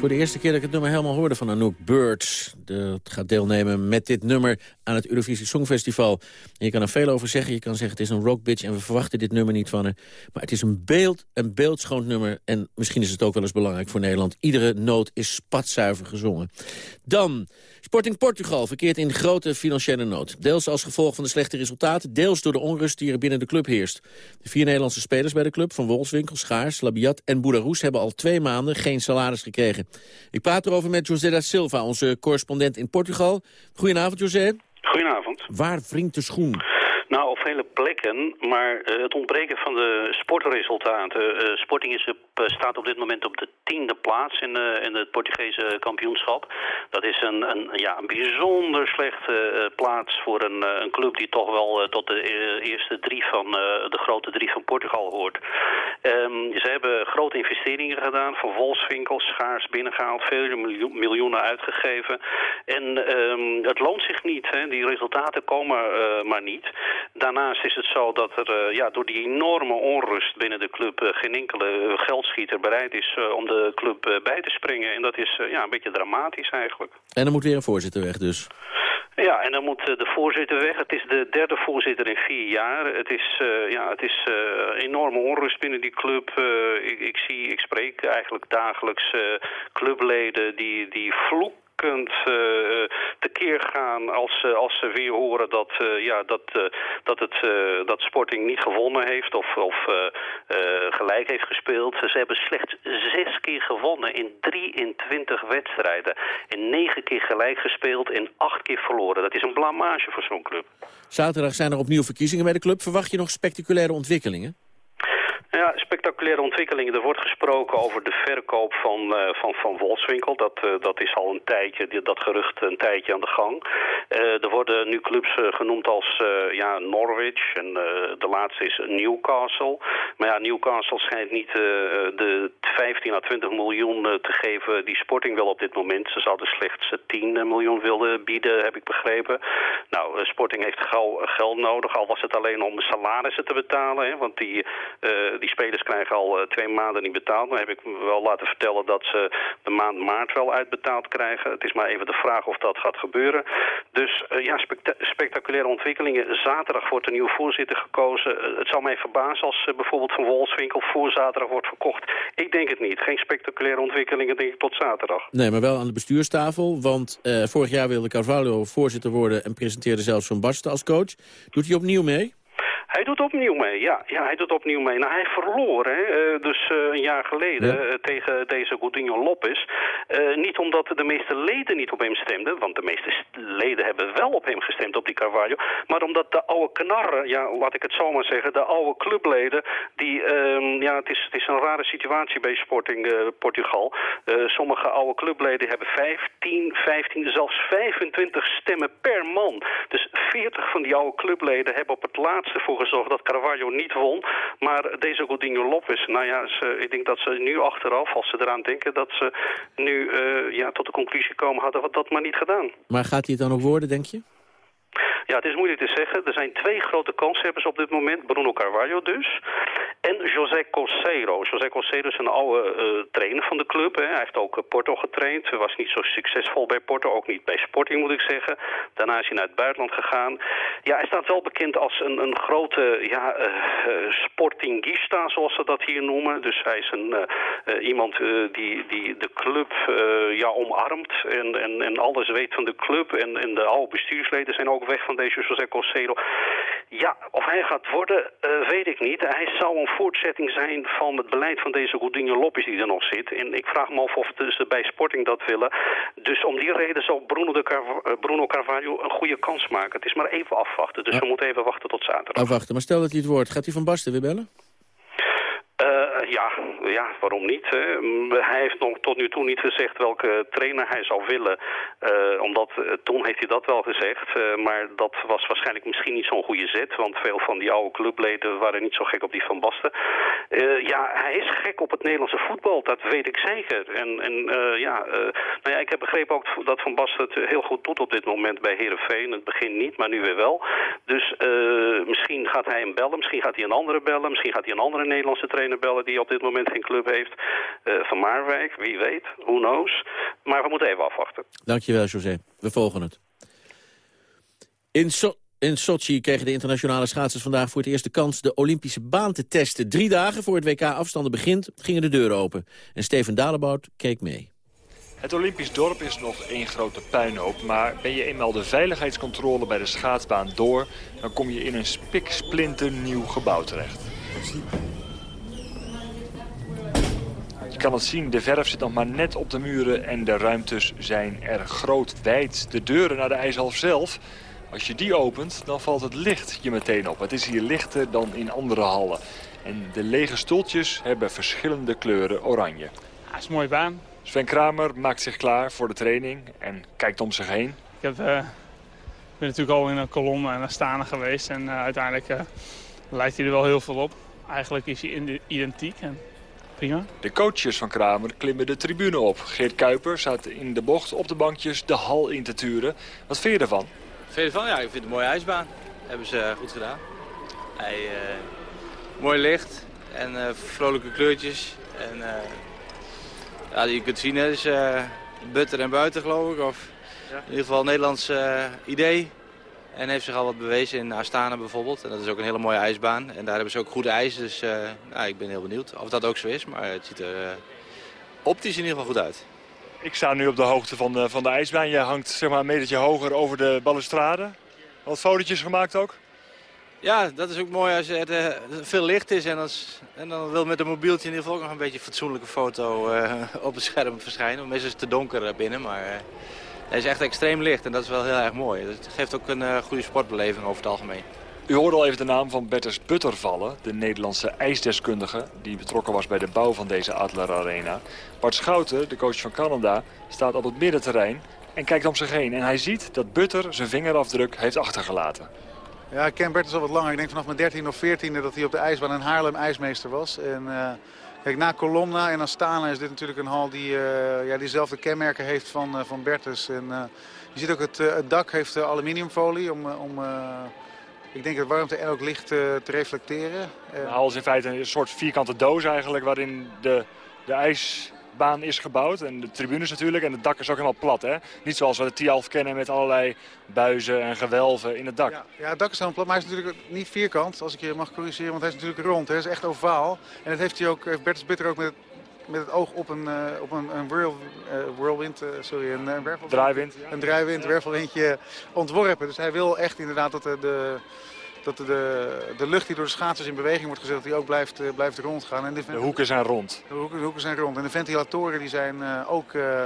de eerste keer dat ik het nummer helemaal hoorde van Anouk Birds. Dat gaat deelnemen met dit nummer aan het Eurovisie Songfestival. En je kan er veel over zeggen. Je kan zeggen het is een rockbitch en we verwachten dit nummer niet van haar. Maar het is een beeld, een beeldschoon nummer. En misschien is het ook wel eens belangrijk voor Nederland. Iedere noot is spatzuiver gezongen. Dan, Sporting Portugal verkeert in grote financiële nood. Deels als gevolg van de slechte resultaten, deels door de onrust die er binnen de club heerst. De vier Nederlandse spelers bij de club, Van Wolfswinkel, Schaars, Labiat en Boudaroes... hebben al twee maanden geen salaris gekregen. Ik praat erover met José da Silva, onze correspondent in Portugal. Goedenavond, José. Goedenavond. Waar wringt de schoen? Nou, op vele plekken, maar eh, het ontbreken van de sportresultaten. Eh, Sporting is staat op dit moment op de tiende plaats in, eh, in het Portugese kampioenschap. Dat is een, een, ja, een bijzonder slechte eh, plaats voor een, eh, een club die toch wel tot de eerste drie van de grote drie van Portugal hoort. Ehm, ze hebben grote investeringen gedaan, van Wolfswinkel, schaars binnengehaald, vele miljoen- miljoenen uitgegeven. En ehm, het loont zich niet, hè. die resultaten komen maar niet. Daarnaast is het zo dat er ja, door die enorme onrust binnen de club geen enkele geldschieter bereid is eh, om de club eh, bij te springen. En dat is eh, ja, een beetje dramatisch eigenlijk. En er moet weer een voorzitter weg dus. Ja, en dan moet de voorzitter weg. Het is de derde voorzitter in vier jaar. Het is, ja, het is eh, enorme onrust binnen die club. Ik, ik, zie, ik spreek eigenlijk dagelijks clubleden die, die vloeken kunt eh, tekeer gaan als, ze- als ze weer horen dat, eh, ja, dat, eh, dat, het, eh, dat Sporting niet gewonnen heeft of, of eh, eh, gelijk heeft gespeeld. Ze hebben slechts zes keer gewonnen in 23 wedstrijden. En negen keer gelijk gespeeld en acht keer verloren. Dat is een blamage voor zo'n club. Zaterdag zijn er opnieuw verkiezingen bij de club. Verwacht je nog spectaculaire ontwikkelingen? Ja, spectaculaire ontwikkelingen. Er wordt gesproken over de verkoop van, eh, van, van Wolfswinkel. Dat, eh, dat is al een tijdje, die- dat gerucht een tijdje aan de gang. Eh, er worden nu clubs genoemd als ja, Norwich en de laatste is Newcastle. Maar ja, Newcastle schijnt niet de 15 à 20 miljoen te geven die Sporting wel op dit moment. Ze zouden slechts eh, 10 miljoen willen bieden, heb ik begrepen. Nou, Sporting heeft gauw geld nodig, al was het alleen om salarissen te betalen. Hè, want die, eh, spelers krijgen al eh, twee maanden niet betaald. Dan heb ik me wel laten vertellen dat ze de maand maart wel uitbetaald krijgen. Het is maar even de vraag of dat gaat gebeuren. Dus eh, ja, specta- spectaculaire ontwikkelingen. Zaterdag wordt een nieuwe voorzitter gekozen. Eh, het zou mij verbazen als bijvoorbeeld Van Wolfswinkel voor zaterdag wordt verkocht. Ik denk het niet. Geen spectaculaire ontwikkelingen denk ik tot zaterdag. Nee, maar wel aan de bestuurstafel. Want vorig jaar wilde Carvalho voorzitter worden... en presenteerde zelfs Van Basten als coach. Doet hij opnieuw mee? Hij doet opnieuw mee, ja. ja hij doet opnieuw mee. Nou, hij verloor, hè, eh, dus eh, een jaar geleden Ja. eh, tegen deze Godinho Lopez. Eh, niet omdat de meeste leden niet op hem stemden, want de meeste st- leden hebben wel op hem gestemd, op die Carvalho. Maar omdat de oude knarren, ja, laat ik het zo maar zeggen, de oude clubleden, die, ehm, ja, het is, het is een rare situatie bij Sporting Portugal. Sommige oude clubleden hebben 15, 15, zelfs 25 stemmen per man. Dus 40 van die oude clubleden hebben op het laatste voor gezorgd dat Carvalho niet won. Maar deze Godinho Lopez, nou ja, ze, ik denk dat ze nu achteraf, als ze eraan denken, dat ze nu eh, ja, tot de conclusie komen, hadden we dat maar niet gedaan. Maar gaat hij het dan ook worden, denk je? Ja, het is moeilijk te zeggen. Er zijn twee grote kanshebbers op dit moment. Bruno Carvalho dus. En José Coseiro. José Coseiro is een oude eh, trainer van de club. Hè. Hij heeft ook eh, Porto getraind. Was niet zo succesvol bij Porto, ook niet bij Sporting moet ik zeggen. Daarna is hij naar het buitenland gegaan. Ja, hij staat wel bekend als een, een grote ja, eh, sportingista, zoals ze dat hier noemen. Dus hij is een, iemand die, die de club ja, omarmt en, en, en alles weet van de club. En, en de oude bestuursleden zijn ook weg van deze José Coseiro. Ja, of hij gaat worden, weet ik niet. Hij zou een voortzetting zijn van het beleid van deze Godinho Lopez die er nog zit. En ik vraag me af of ze bij Sporting dat willen. Dus om die reden zal Bruno, de Carva- eh, Bruno Carvalho een goede kans maken. Het is maar even afwachten. Dus we moeten even wachten tot zaterdag. Afwachten, maar stel dat hij het wordt. Gaat hij Van Basten weer bellen? Eh, ja, ja, waarom niet? Hè? Mm, Hij heeft nog tot nu toe niet gezegd welke trainer hij zou willen. Eh, omdat eh, toen heeft hij dat wel gezegd. maar dat was waarschijnlijk misschien niet zo'n goede zet. Want veel van die oude clubleden waren niet zo gek op die Van Basten. Ja, hij is gek op het Nederlandse voetbal. Dat weet ik zeker. En, en ja, nou ja, ik heb begrepen ook dat Van Basten het heel goed doet op dit moment bij Herenveen. In het begin niet, maar nu weer wel. Dus misschien gaat hij hem bellen. Misschien gaat hij een andere bellen. Misschien gaat hij een andere Nederlandse trainer bellen die op dit moment geen club heeft. Eh, van Marwijk, wie weet. Who knows. Maar we moeten even afwachten. Dankjewel, José. We volgen het. In, so in Sochi kregen de internationale schaatsers vandaag voor het eerst de kans de Olympische baan te testen. Drie dagen voor het WK afstanden begint, gingen de deuren open. En Steven Dalebout keek mee. Het Olympisch dorp is nog één grote puinhoop, maar ben je eenmaal de veiligheidscontrole bij de schaatsbaan door, dan kom je in een spiksplinter nieuw gebouw terecht. Je kan het zien, de verf zit nog maar net op de muren en de ruimtes zijn er groot wijd. De deuren naar de ijshalf zelf, als je die opent, dan valt het licht je meteen op. Het is hier lichter dan in andere hallen. En de lege stoeltjes hebben verschillende kleuren oranje. Ja, is een mooie baan. Sven Kramer maakt zich klaar voor de training en kijkt om zich heen. Ik heb, eh, ben natuurlijk al in een kolom en Astana geweest. En eh, uiteindelijk eh, lijkt hij er wel heel veel op. Eigenlijk is hij identiek en prima. De coaches van Kramer klimmen de tribune op. Geert Kuiper staat in de bocht op de bankjes de hal in te turen. Wat vind je ervan? Vind je ervan? Ja, ik vind het een mooie ijsbaan. Hebben ze eh, goed gedaan. Hij, eh, mooi licht en eh, vrolijke kleurtjes. En, eh, ja, je kunt zien, het is eh, butter en buiten geloof ik. Of in ieder geval een Nederlands eh, idee. En heeft zich al wat bewezen in Astana bijvoorbeeld. En dat is ook een hele mooie ijsbaan. En daar hebben ze ook goede ijs. Dus nou, ik ben heel benieuwd of dat ook zo is. Maar het ziet er eh, optisch in ieder geval goed uit. Ik sta nu op de hoogte van de, van de ijsbaan. Je hangt zeg maar, een metertje hoger over de balustrade. Wat fotootjes gemaakt ook? Ja, dat is ook mooi als er eh, veel licht is en, als, en dan wil met een mobieltje in ieder geval ook nog een beetje een fatsoenlijke foto (laughs) op het scherm verschijnen. Want Meestal is het te donker binnen, maar hij is echt extreem licht en dat is wel heel erg mooi. Het geeft ook een eh, goede sportbeleving over het algemeen. U hoorde al even de naam van Bertus Butter vallen, de Nederlandse ijsdeskundige die betrokken was bij de bouw van deze Adler Arena. Bart Schouten, de coach van Canada, staat op het middenterrein en kijkt om zich heen. En hij ziet dat Butter zijn vingerafdruk heeft achtergelaten. Ja, ik ken Bertus al wat langer. Ik denk vanaf mijn 13 of 14e dat hij op de ijsbaan in Haarlem ijsmeester was. En, eh, na Colomna en Astana is dit natuurlijk een hal die uh, ja, diezelfde kenmerken heeft van, uh, van Bertus. En, uh, je ziet ook het, het dak heeft aluminiumfolie om, om ik denk het warmte en ook licht te reflecteren. De hal is in feite een soort vierkante doos eigenlijk waarin de, de ijsbaan is gebouwd. En de tribunes natuurlijk. En het dak is ook helemaal plat. Hè? Niet zoals we de Tialf kennen met allerlei buizen en gewelven in het dak. Ja, ja, het dak is helemaal plat. Maar hij is natuurlijk niet vierkant, als ik je mag corrigeren. Want hij is natuurlijk rond. Hij is echt ovaal. En dat heeft hij ook, heeft Bertus Bitter ook met, met het oog op een, uh, op een, een whirl, uh, whirlwind, uh, sorry, een, een wervelwind. Draaiwind. Een draaiwind, wervelwindje ontworpen. Dus hij wil echt inderdaad dat de, de dat de, de lucht die door de schaatsers in beweging wordt gezet, dat die ook blijft, uh, blijft rondgaan. En de, de hoeken zijn rond. De hoeken, de hoeken, zijn rond. En de ventilatoren die zijn uh, ook uh,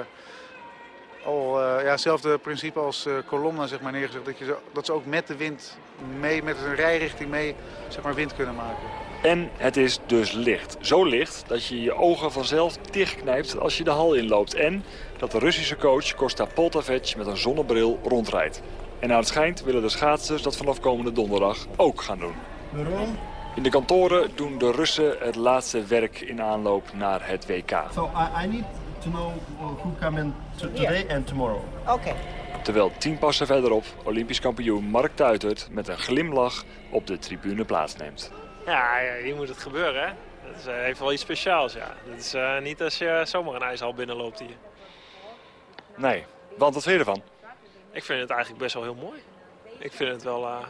al ja, hetzelfde principe als kolomna zeg maar, neergezet. Dat, je, dat ze ook met de wind mee, met een rijrichting mee, zeg maar, wind kunnen maken. En het is dus licht. Zo licht dat je je ogen vanzelf dichtknijpt als je de hal inloopt. En dat de Russische coach Kosta Poltavec met een zonnebril rondrijdt. En naar het schijnt willen de schaatsers dat vanaf komende donderdag ook gaan doen. Waarom? In de kantoren doen de Russen het laatste werk in aanloop naar het WK. So I, I need to know who come in to today and tomorrow. Oké. Okay. Terwijl tien passen verderop Olympisch kampioen Mark Tuitert met een glimlach op de tribune plaatsneemt. Ja, hier moet het gebeuren, hè. Dat is, eh, heeft wel iets speciaals, ja. Dat is eh, niet als je zomaar een ijshal binnenloopt hier. Nee, want wat vind je ervan? Ik vind het eigenlijk best wel heel mooi. Ik vind het wel... eh,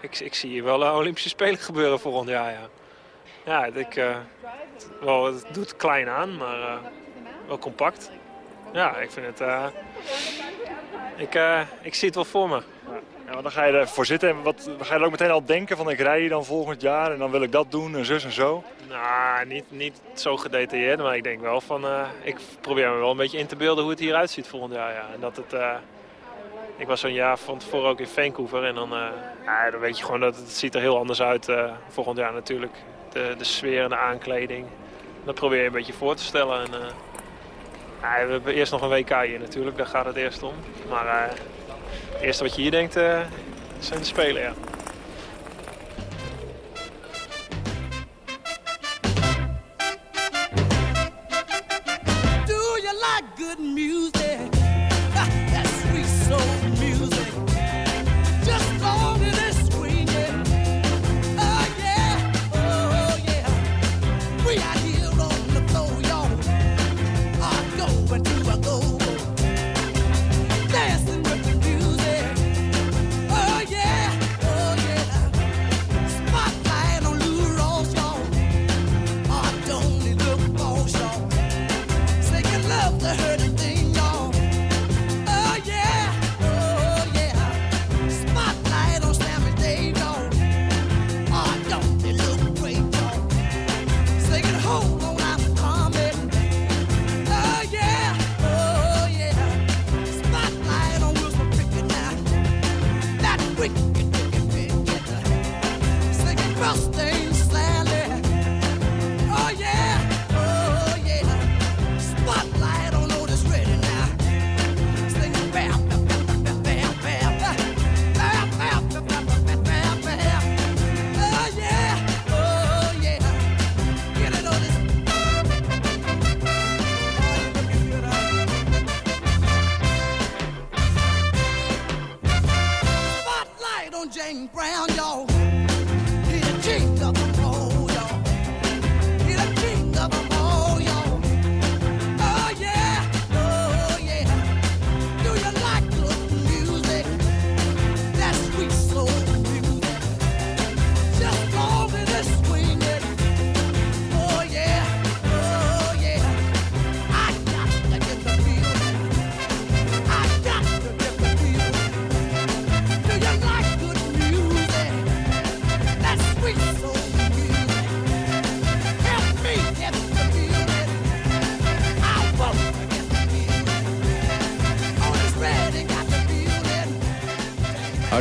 ik, ik zie hier wel eh, Olympische Spelen (laughs) gebeuren volgend jaar, ja. Ja, ik, eh, het, wel, het doet klein aan, maar eh, wel compact. Ja, ik vind het... eh, ik, eh, ik zie het wel voor me. Ja, want dan ga je ervoor zitten en wat, dan ga je er ook meteen al denken van ik rij hier dan volgend jaar en dan wil ik dat doen en zus en zo. Nou, niet, niet zo gedetailleerd, maar ik denk wel van... eh, ik probeer me wel een beetje in te beelden hoe het hieruit ziet volgend jaar, ja. En dat het... ik was zo'n jaar van tevoren ook in Vancouver en dan, eh, ja, dan weet je gewoon dat het ziet er heel anders uit eh, volgend jaar natuurlijk. De, de sfeer en de aankleding. Dat probeer je een beetje voor te stellen. En, eh, ja, we hebben eerst nog een WK hier natuurlijk, daar gaat het eerst om. Maar het eerste wat je hier denkt zijn de Spelen, ja. Do you like good music?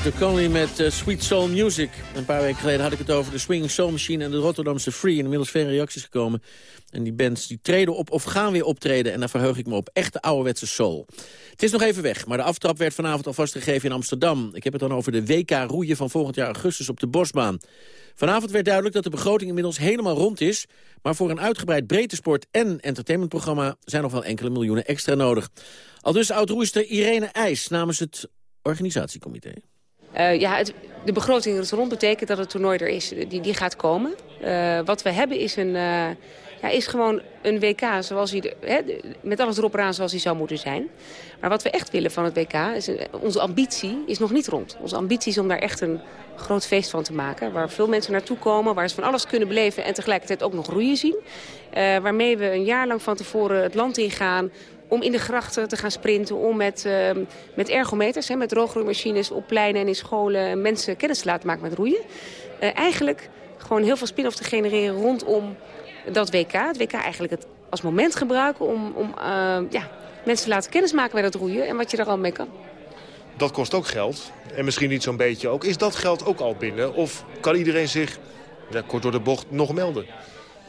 Arthur Conley met eh, Sweet Soul Music. Een paar weken geleden had ik het over de Swinging Soul Machine en de Rotterdamse Free. Inmiddels veel reacties gekomen. En die bands die treden op of gaan weer optreden. En daar verheug ik me op. Echte ouderwetse soul. Het is nog even weg, maar de aftrap werd vanavond alvast gegeven in Amsterdam. Ik heb het dan over de WK roeien van volgend jaar augustus op de Bosbaan. Vanavond werd duidelijk dat de begroting inmiddels helemaal rond is. Maar voor een uitgebreid breedte sport en entertainmentprogramma... zijn nog wel enkele miljoenen extra nodig. Al dus oud-roeister Irene IJs namens het organisatiecomité. Eh, ja, de begroting rond betekent dat het toernooi er is. Die, die gaat komen. Eh, wat we hebben is, een, eh, ja, is gewoon een WK zoals hij, hè, met alles erop eraan zoals hij zou moeten zijn. Maar wat we echt willen van het WK, is, onze ambitie is nog niet rond. Onze ambitie is om daar echt een groot feest van te maken. Waar veel mensen naartoe komen, waar ze van alles kunnen beleven... en tegelijkertijd ook nog roeien zien. Waarmee we een jaar lang van tevoren het land ingaan om in de grachten te gaan sprinten, om met, eh, met ergometers, hè, met rooggroeimachines op pleinen en in scholen mensen kennis te laten maken met roeien. Eh, eigenlijk gewoon heel veel spin-off te genereren rondom dat WK. Het WK eigenlijk het als moment gebruiken om, om eh, ja, mensen te laten kennismaken met dat roeien en wat je er al mee kan. Dat kost ook geld. En misschien niet zo'n beetje ook. Is dat geld ook al binnen? Of kan iedereen zich, ja, kort door de bocht, nog melden?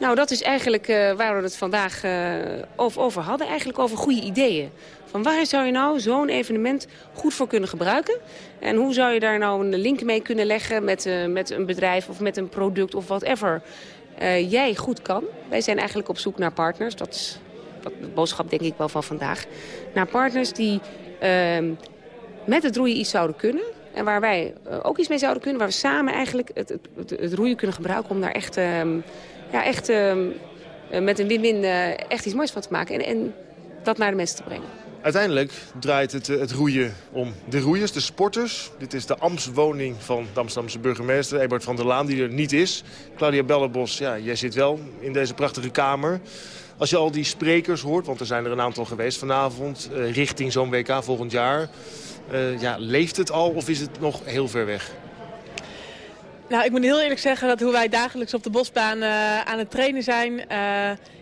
Nou, dat is eigenlijk eh, waar we het vandaag eh, over, hadden. Eigenlijk over goede ideeën. Van waar zou je nou zo'n evenement goed voor kunnen gebruiken? En hoe zou je daar nou een link mee kunnen leggen met, eh, met een bedrijf of met een product of whatever jij goed kan? Wij zijn eigenlijk op zoek naar partners. Dat is de boodschap denk ik wel van vandaag. Naar partners die ehm, met het roeien iets zouden kunnen. En waar wij ook iets mee zouden kunnen. Waar we samen eigenlijk het, het, het, het roeien kunnen gebruiken om daar echt, ehm, ja, echt ehm, eh, met een win-win eh, echt iets moois van te maken. En, en dat naar de mensen te brengen. Uiteindelijk draait het, eh, het roeien om de roeiers, de sporters. Dit is de Amstwoning van de Amsterdamse burgemeester Ebert van der Laan, die er niet is. Claudia Bellenbos, ja, jij zit wel in deze prachtige kamer. Als je al die sprekers hoort, want er zijn er een aantal geweest vanavond... richting zo'n WK volgend jaar... ja, leeft het al of is het nog heel ver weg? Nou, ik moet heel eerlijk zeggen dat hoe wij dagelijks op de bosbaan eh, aan het trainen zijn, eh,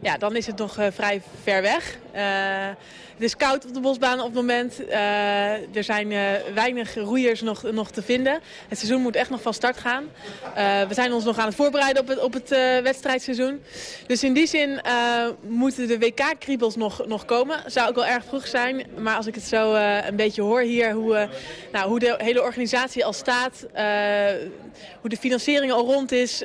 ja, dan is het nog eh, vrij ver weg. Eh, het is koud op de bosbaan op het moment. Eh, er zijn eh, weinig roeiers nog, nog te vinden. Het seizoen moet echt nog van start gaan. We zijn ons nog aan het voorbereiden op het, op het wedstrijdseizoen. Dus in die zin moeten de WK-kriebels nog, nog komen. Zou ook wel erg vroeg zijn. Maar als ik het zo een beetje hoor hier, hoe, nou, hoe de hele organisatie al staat... hoe de financiering al rond is,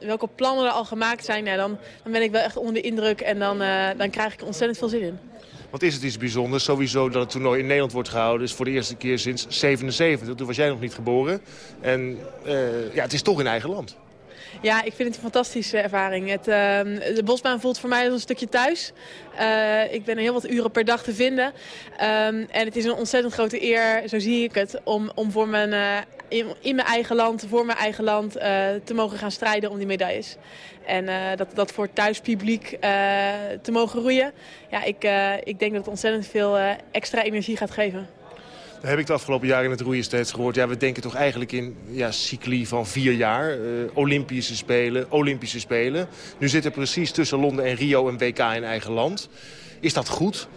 welke plannen er al gemaakt zijn... nou, dan, dan ben ik wel echt onder de indruk en dan, dan krijg ik ontzettend veel zin in. Wat is het iets bijzonders? Sowieso dat het toernooi in Nederland wordt gehouden... is voor de eerste keer sinds 77. Toen was jij nog niet geboren. En eh, ja, het is toch in eigen land. Ja, ik vind het een fantastische ervaring. Het, ehm, de bosbaan voelt voor mij als een stukje thuis. Eh, ik ben er heel wat uren per dag te vinden. Ehm, en het is een ontzettend grote eer, zo zie ik het, om, om voor mijn, eh, in, in mijn eigen land, voor mijn eigen land, eh, te mogen gaan strijden om die medailles. En eh, dat, dat voor thuispubliek eh, te mogen roeien. Ja, ik, ik denk dat het ontzettend veel extra energie gaat geven. Dat heb ik de afgelopen jaren in het roeien steeds gehoord. Ja, we denken toch eigenlijk in ja, cycli van vier jaar. Olympische Spelen, Olympische Spelen. Nu zit er precies tussen Londen en Rio een WK in eigen land. Is dat goed?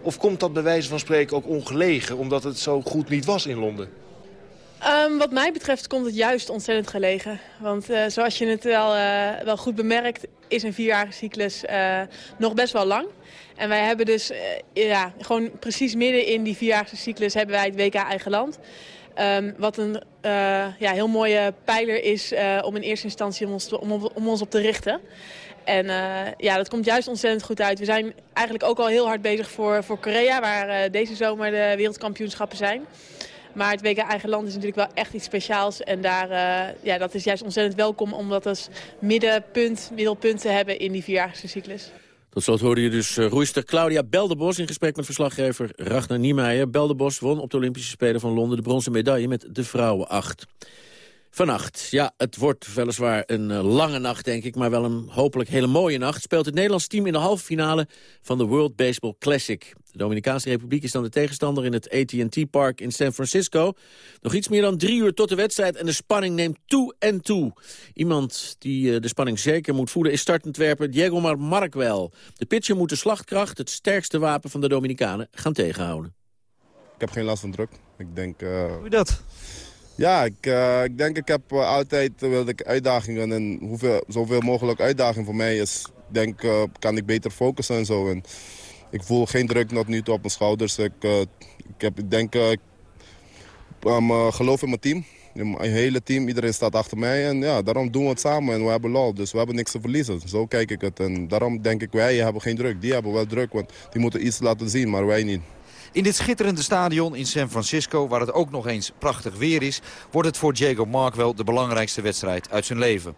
Of komt dat bij wijze van spreken ook ongelegen... omdat het zo goed niet was in Londen? Ehm, wat mij betreft komt het juist ontzettend gelegen. Want eh, zoals je het wel, eh, wel goed bemerkt, is een vierjarige cyclus eh, nog best wel lang. En wij hebben dus ja, gewoon precies midden in die vierjarige cyclus hebben wij het WK eigen land. Ehm, wat een ja, heel mooie pijler is om in eerste instantie om ons, om, ons op te richten. En ja, dat komt juist ontzettend goed uit. We zijn eigenlijk ook al heel hard bezig voor, voor Korea, waar deze zomer de wereldkampioenschappen zijn. Maar het WK eigen land is natuurlijk wel echt iets speciaals. En daar, eh, ja, dat is juist ontzettend welkom om dat als middenpunt, middelpunt te hebben in die vierjarige cyclus. Tot slot hoorde je dus uh, roeister Claudia Beldebos in gesprek met verslaggever Ragnar Niemeyer. Beldebos won op de Olympische Spelen van Londen de bronzen medaille met de vrouwen 8. Vannacht, ja, het wordt weliswaar een uh, lange nacht, denk ik... maar wel een hopelijk hele mooie nacht... speelt het Nederlands team in de halve finale van de World Baseball Classic. De Dominicaanse Republiek is dan de tegenstander in het AT&T Park in San Francisco. Nog iets meer dan drie uur tot de wedstrijd en de spanning neemt toe en toe. Iemand die uh, de spanning zeker moet voelen is startentwerper Diego Mar Markwell. De pitcher moet de slagkracht, het sterkste wapen van de Dominicanen, gaan tegenhouden. Ik heb geen last van druk. Ik denk... Uh... Hoe dat? Ja, ik, uh, ik denk ik heb uh, altijd wilde ik uitdagingen en hoeveel, zoveel mogelijk uitdaging voor mij is. Ik denk uh, kan ik beter focussen en zo. En ik voel geen druk tot nu toe op mijn schouders. Ik, ik, heb, ik denk, ik geloof in mijn team. In mijn hele team, iedereen staat achter mij. En ja, daarom doen we het samen en we hebben lol. Dus we hebben niks te verliezen. Zo kijk ik het. En daarom denk ik, wij hebben geen druk. Die hebben wel druk, want die moeten iets laten zien, maar wij niet. In dit schitterende stadion in San Francisco, waar het ook nog eens prachtig weer is... wordt het voor Diego Markwell de belangrijkste wedstrijd uit zijn leven.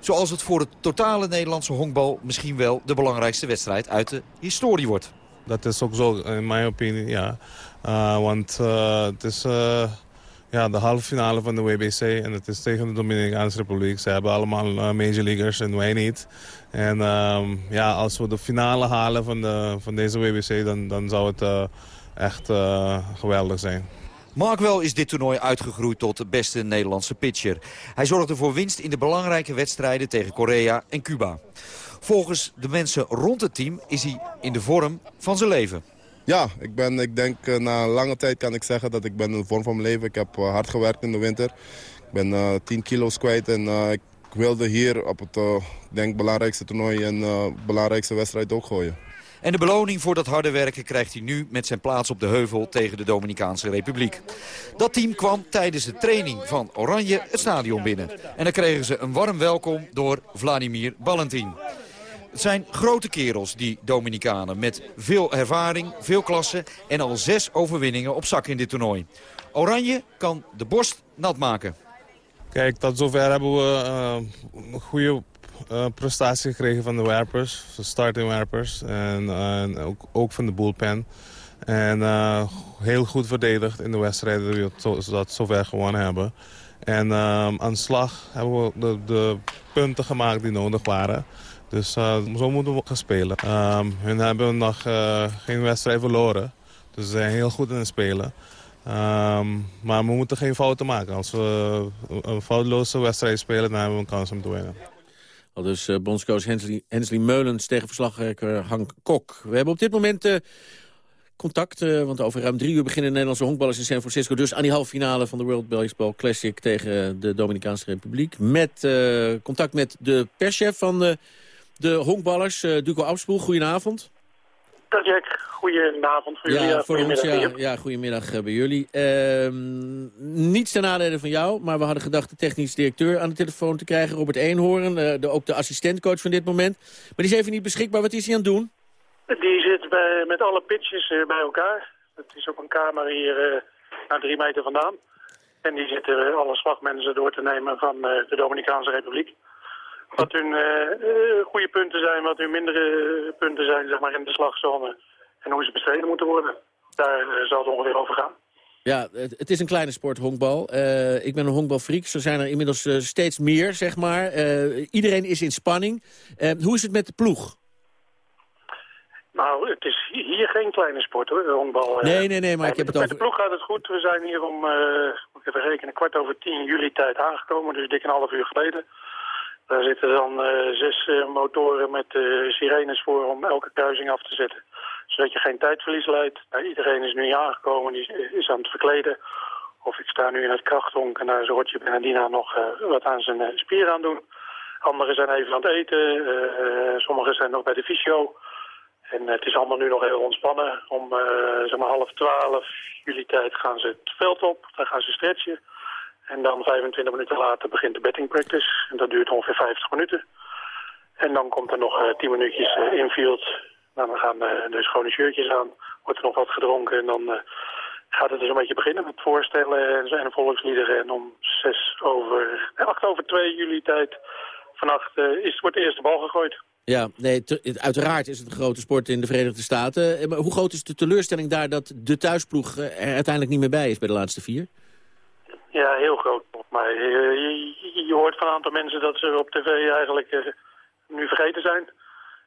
Zoals het voor het totale Nederlandse honkbal misschien wel de belangrijkste wedstrijd uit de historie wordt. Dat is ook zo, in mijn opinie, ja. Uh, want uh, het is uh, ja, de halve finale van de WBC en het is tegen de Dominicaanse Republiek. Ze hebben allemaal major leaguers en wij niet. En um, ja, als we de finale halen van, de, van deze WBC, dan, dan zou het echt geweldig zijn. Markwell is dit toernooi uitgegroeid tot de beste Nederlandse pitcher. Hij zorgde voor winst in de belangrijke wedstrijden tegen Korea en Cuba. Volgens de mensen rond het team is hij in de vorm van zijn leven. Ja, ik, ben, ik denk uh, na een lange tijd kan ik zeggen dat ik ben in de vorm van mijn leven. Ik heb uh, hard gewerkt in de winter. Ik ben uh, 10 kilo's kwijt en ik wilde hier op het denk, belangrijkste toernooi en belangrijkste wedstrijd ook gooien. En de beloning voor dat harde werken krijgt hij nu met zijn plaats op de heuvel tegen de Dominicaanse Republiek. Dat team kwam tijdens de training van Oranje het stadion binnen. En dan kregen ze een warm welkom door Vladimir Valentin. Het zijn grote kerels, die Dominicanen, met veel ervaring, veel klasse en al zes overwinningen op zak in dit toernooi. Oranje kan de borst nat maken. Kijk, tot zover hebben we eh, een goede eh, prestatie gekregen van de werpers, de starting werpers. En, ook, ook van de bullpen. En eh, heel goed verdedigd in de wedstrijden die we dat zover gewonnen hebben. En ehm, aan de slag hebben we de, de punten gemaakt die nodig waren. Dus eh, zo moeten we gaan spelen. Ehm hun hebben nog geen wedstrijd verloren. Dus ze zijn heel goed in het spelen. Ehm, maar we moeten geen fouten maken. Als we een foutloze wedstrijd spelen, dan hebben we een kans om te winnen. Al dus uh, Hensley, Hensley Meulens tegen verslaggever Hank Kok. We hebben op dit moment eh, contact, eh, want over ruim drie uur beginnen de Nederlandse honkballers in San Francisco. Dus aan die halve finale van de World Baseball Classic tegen de Dominicaanse Republiek. Met contact met de perschef van de, honkballers, Duco Abspoel. Goedenavond. Dag Jack, goedenavond voor jullie. Ja, eh, voor ons, goedemiddag ja, goedemiddag eh, bij jullie. Ehm, niets ten nadele van jou, maar we hadden gedacht de technisch directeur aan de telefoon te krijgen, Robert Eenhoorn, eh, de, ook de assistentcoach van dit moment. Maar die is even niet beschikbaar. Wat is hij aan het doen? Die zit bij, met alle pitches bij elkaar. Het is op een kamer hier uh, naar drie meter vandaan. En die zitten uh, alle slagmensen door te nemen van uh, de Dominicaanse Republiek. Wat hun uh, goede punten zijn, wat hun mindere punten zijn zeg maar, in de slagzone. En hoe ze bestreden moeten worden. Daar zal het ongeveer over gaan. Ja, het, het is een kleine sport, honkbal. Uh, ik ben een honkbalfreak. Zo zijn er inmiddels steeds meer, zeg maar. Iedereen is in spanning. hoe is het met de ploeg? Nou, het is hier geen kleine sport, hoor, honkbal. Nee, nee, nee, maar ik heb het met over... Met de ploeg gaat het goed. We zijn hier om, moet ik even rekenen, kwart over tien juli tijd aangekomen. Dus dik een half uur geleden. Daar zitten dan zes motoren met sirenes voor om elke kruising af te zetten zodat je geen tijdverlies leidt. Nou, iedereen is nu aangekomen, die is aan het verkleden. Of ik sta nu in het krachthonk en daar is Rotje Benedina nog uh, wat aan zijn uh, spieren aan doen. Anderen zijn even aan het eten, uh, sommigen zijn nog bij de fysio. En het is allemaal nu nog heel ontspannen. Om zeg maar half twaalf juli tijd gaan ze het veld op, dan gaan ze stretchen. En dan 25 minuten later begint de betting practice. En dat duurt ongeveer 50 minuten. En dan komt er nog 10 minuutjes infield nou, dan gaan uh, de schone shirtjes aan, wordt er nog wat gedronken en dan gaat het dus een beetje beginnen met voorstellen en zijn volksliederen. En om zes over, eh, acht over twee juli tijd vannacht wordt de eerste bal gegooid. Ja, nee, uiteraard is het een grote sport in de Verenigde Staten. Maar hoe groot is de teleurstelling daar dat de thuisploeg er uiteindelijk niet meer bij is bij de laatste vier? Ja, heel groot. Maar je, je, je hoort van een aantal mensen dat ze op tv eigenlijk nu vergeten zijn.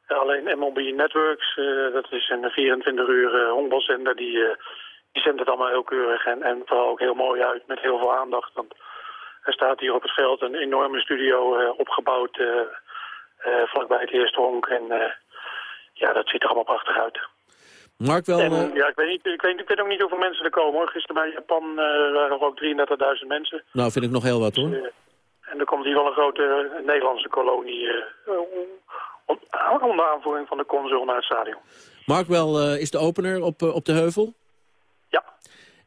Alleen MLB Networks, uh, dat is een 24 uur uh, honkbalzender, die, uh, die zendt het allemaal heel keurig en, en vooral ook heel mooi uit met heel veel aandacht. Want er staat hier op het veld een enorme studio opgebouwd vlakbij het eerste honk. En ja, dat ziet er allemaal prachtig uit. Mark wel... En, ja, ik weet, niet, ik, weet, ik weet ook niet hoeveel mensen er komen hoor. Gisteren bij Japan waren er ook 33.000 mensen. Nou, vind ik nog heel wat hoor. Dus, en er komt hier wel een grote Nederlandse kolonie onder aanvoering van de consul naar het stadion. Mark wel is de opener op, op de heuvel? Ja.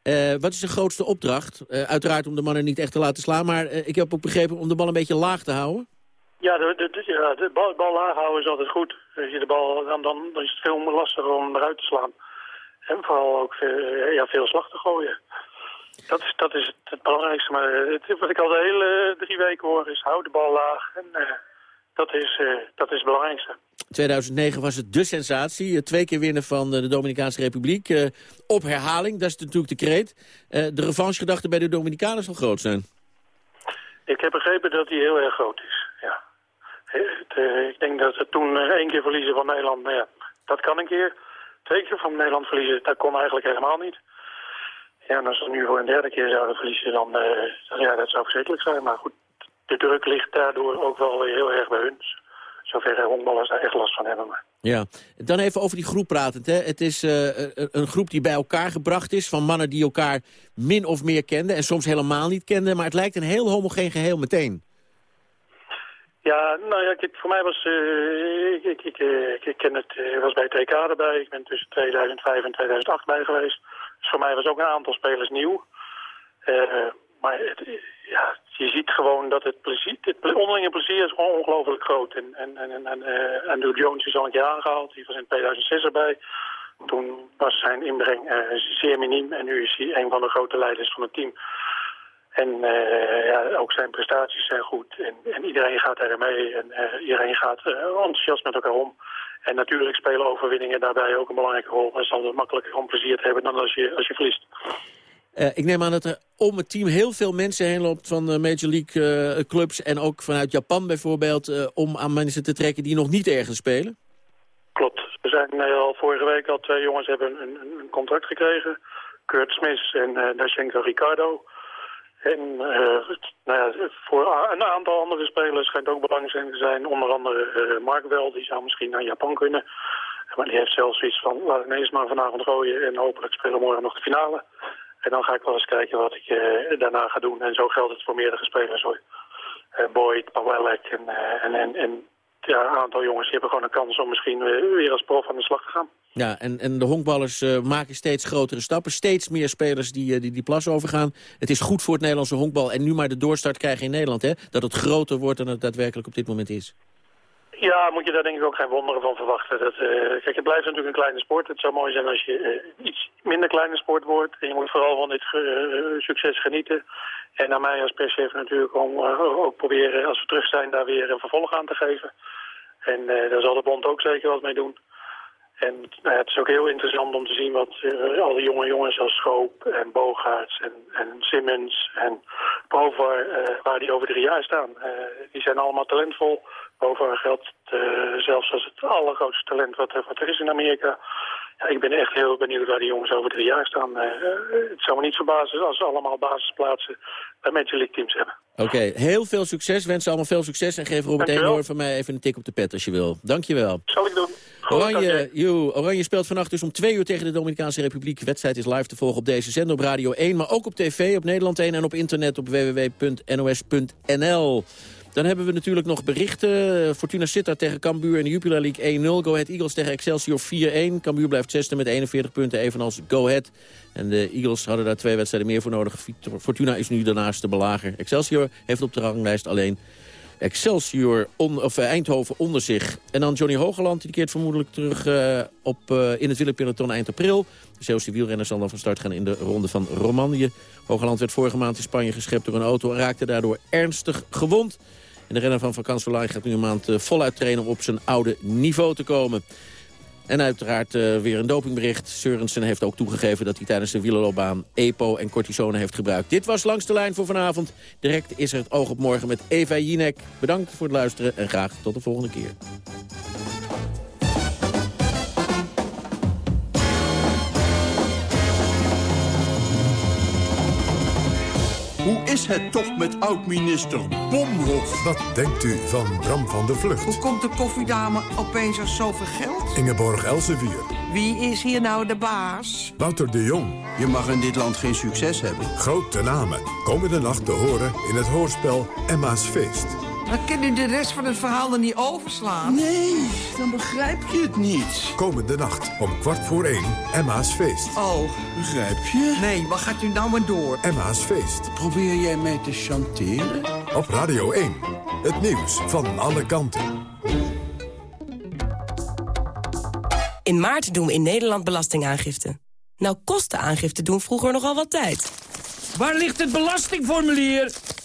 Uh, wat is de grootste opdracht? uiteraard om de mannen niet echt te laten slaan, maar ik heb ook begrepen om de bal een beetje laag te houden. Ja, de, de, ja, de bal, bal, laag houden is altijd goed. Als je de bal, dan, dan, is het veel lastiger om eruit te slaan. En vooral ook ja, veel slag te gooien. Dat is, dat is het, belangrijkste. Maar het, wat ik al de hele drie weken hoor is hou de bal laag en dat is, uh, dat is het belangrijkste. 2009 was het de sensatie. Twee keer winnen van de Dominicaanse Republiek. Uh, op herhaling, dat is natuurlijk de kreet. De revanchegedachte bij de Dominicanen zal groot zijn. Ik heb begrepen dat die heel erg groot is, Het, ik denk dat ze toen één keer verliezen van Nederland, ja, dat kan een keer. Twee keer van Nederland verliezen, dat kon eigenlijk helemaal niet. Ja, en als ze nu voor een derde keer zouden verliezen, dan, ja, dat zou verschrikkelijk zijn. Maar goed, de druk ligt daardoor ook wel heel erg bij hun. Zover honkballers daar echt last van hebben. Ja, dan even over die groep pratend. Hè. Het is een groep die bij elkaar gebracht is van mannen die elkaar min of meer kenden... en soms helemaal niet kenden, maar het lijkt een heel homogeen geheel meteen. Ja, nou ja, ik, voor mij was... Uh, ik, ik, ik, ik, ken het, ik was bij TK erbij. Ik ben tussen 2005 en 2008 bij geweest. Dus voor mij was ook een aantal spelers nieuw. maar ja, je ziet gewoon dat het plezier, het onderlinge plezier is ongelooflijk groot. En, en, en, en uh, Andrew Jones is al een keer aangehaald, die was in 2006 erbij. Toen was zijn inbreng eh, zeer miniem en nu is hij een van de grote leiders van het team. En eh, ja, ook zijn prestaties zijn goed en, en iedereen gaat er mee en eh, iedereen gaat eh, enthousiast met elkaar om. En natuurlijk spelen overwinningen daarbij ook een belangrijke rol. Het zal het makkelijker om plezier te hebben dan als je, als je verliest. Ik neem aan dat er om het team heel veel mensen heen loopt van Major League clubs... en ook vanuit Japan bijvoorbeeld, om aan mensen te trekken die nog niet ergens spelen. Klopt. We zijn al vorige week al twee jongens hebben een, een, contract gekregen. Kurt Smith en Dashenko Ricardo. En eh, nou ja, voor een aantal andere spelers schijnt ook belangrijk te zijn. Onder andere eh, Mark Wel, die zou misschien naar Japan kunnen. Maar die heeft zelfs zoiets van, laat ik eens maar vanavond gooien en hopelijk spelen morgen nog de finale. En dan ga ik wel eens kijken wat ik eh, daarna ga doen. En zo geldt het voor meerdere spelers hoor. Boyd, Pawelek en, en, en, een aantal jongens die hebben gewoon een kans om misschien weer als prof aan de slag te gaan. Ja, en, en de honkballers eh, maken steeds grotere stappen. Steeds meer spelers die, eh, die die plas overgaan. Het is goed voor het Nederlandse honkbal. En nu maar de doorstart krijgen in Nederland. Hè? Dat het groter wordt dan het daadwerkelijk op dit moment is. Ja, moet je daar denk ik ook geen wonderen van verwachten. Dat, eh, kijk, het blijft natuurlijk een kleine sport. Het zou mooi zijn als je iets minder kleine sport wordt. En je moet vooral van dit succes genieten. En aan mij als perschef natuurlijk om ook proberen, als we terug zijn, daar weer een vervolg aan te geven. En daar zal de bond ook zeker wat mee doen. En nou het is ook heel interessant om te zien wat eh, al die jonge jongens als Schoop en Bogaerts en, en Simmons en Provar, eh, waar die over drie jaar staan. Eh, die zijn allemaal talentvol. Provar geldt zelfs als het allergrootste talent wat, wat er is in Amerika. Ja, ik ben echt heel benieuwd waar die jongens over drie jaar staan. Eh, eh, het zou me niet verbazen als ze allemaal basisplaatsen bij Major League teams hebben. Oké, heel veel succes. Wens allemaal veel succes. En geef Robert. Eenhoorn van mij even een tik op de pet als je wil. Dankjewel. Zal ik doen. Oranje, joe, Oranje speelt vannacht dus om twee uur tegen de Dominicaanse Republiek. De wedstrijd is live te volgen op deze zender op Radio 1, maar ook op tv, op Nederland 1 en op internet op www.nos.nl. Dan hebben we natuurlijk nog berichten. Fortuna Sittard tegen Cambuur in de Jupiler League 1-0. Go Ahead Eagles tegen Excelsior 4-1. Cambuur blijft zesde met 41 punten, evenals Go Ahead. En de Eagles hadden daar twee wedstrijden meer voor nodig. Fortuna is nu daarnaast de belager. Excelsior heeft op de ranglijst alleen Excelsior of, eh, Eindhoven onder zich. En dan Johnny Hogeland, die keert vermoedelijk terug eh, op, eh, in het wielerpeloton eind april. De Zeeuwse wielrenner zal dan van start gaan in de ronde van Romandie. Hogeland werd vorige maand in Spanje geschept door een auto... en raakte daardoor ernstig gewond. En de renner van Kanselai gaat nu een maand voluit trainen... om op zijn oude niveau te komen. En uiteraard eh, weer een dopingbericht. Sørensen heeft ook toegegeven dat hij tijdens de wielerloopbaan EPO en cortisone heeft gebruikt. Dit was Langs de Lijn voor vanavond. Direct is er het oog op morgen met Eva Jinek. Bedankt voor het luisteren en graag tot de volgende keer. Is het toch met oud-minister Bomhoff? Wat denkt u van Bram van der Vlucht? Hoe komt de koffiedame opeens als zoveel geld? Ingeborg Elsevier. Wie is hier nou de baas? Wouter de Jong. Je mag in dit land geen succes hebben. Grote namen. Komende nacht te horen in het hoorspel Emma's Feest. Dan kan u de rest van het verhaal er niet overslaan. Nee, dan begrijp je het niet. Komende nacht om kwart voor één Emma's Feest. Oh, Begrijp je? nee, wat gaat u nou maar door? Emma's Feest. Probeer jij mij te chanteren? Op Radio 1. Het nieuws van alle kanten. In maart doen we in Nederland belastingaangifte. Nou kostte aangifte doen vroeger nogal wat tijd. Waar ligt het belastingformulier?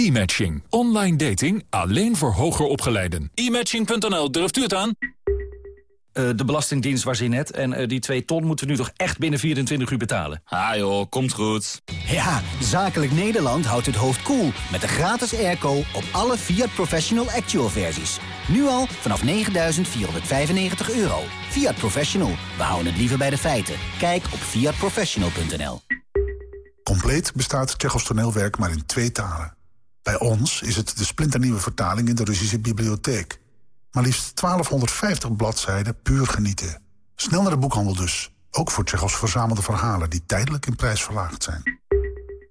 E-matching. Online dating alleen voor hoger opgeleiden. E-matching.nl, durft u het aan? Eh, de Belastingdienst was hier net en eh, die 2 ton moeten we nu toch echt binnen 24 uur betalen. Ah joh, komt goed. Ja, Zakelijk Nederland houdt het hoofd koel cool met de gratis airco op alle Fiat Professional Actual versies. Nu al vanaf 9.495 euro. Fiat Professional, we houden het liever bij de feiten. Kijk op fiatprofessional.nl. Compleet bestaat Tsjechos toneelwerk maar in twee talen. Bij ons is het de splinternieuwe vertaling in de Russische bibliotheek. Maar liefst 1250 bladzijden puur genieten. Snel naar de boekhandel dus. Ook voor Tsjechos verzamelde verhalen die tijdelijk in prijs verlaagd zijn.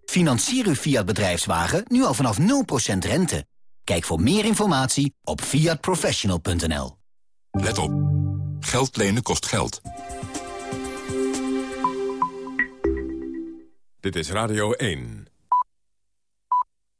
Financier uw Fiat bedrijfswagen nu al vanaf 0% rente. Kijk voor meer informatie op fiatprofessional.nl. Let op. Geld lenen kost geld. Dit is Radio 1.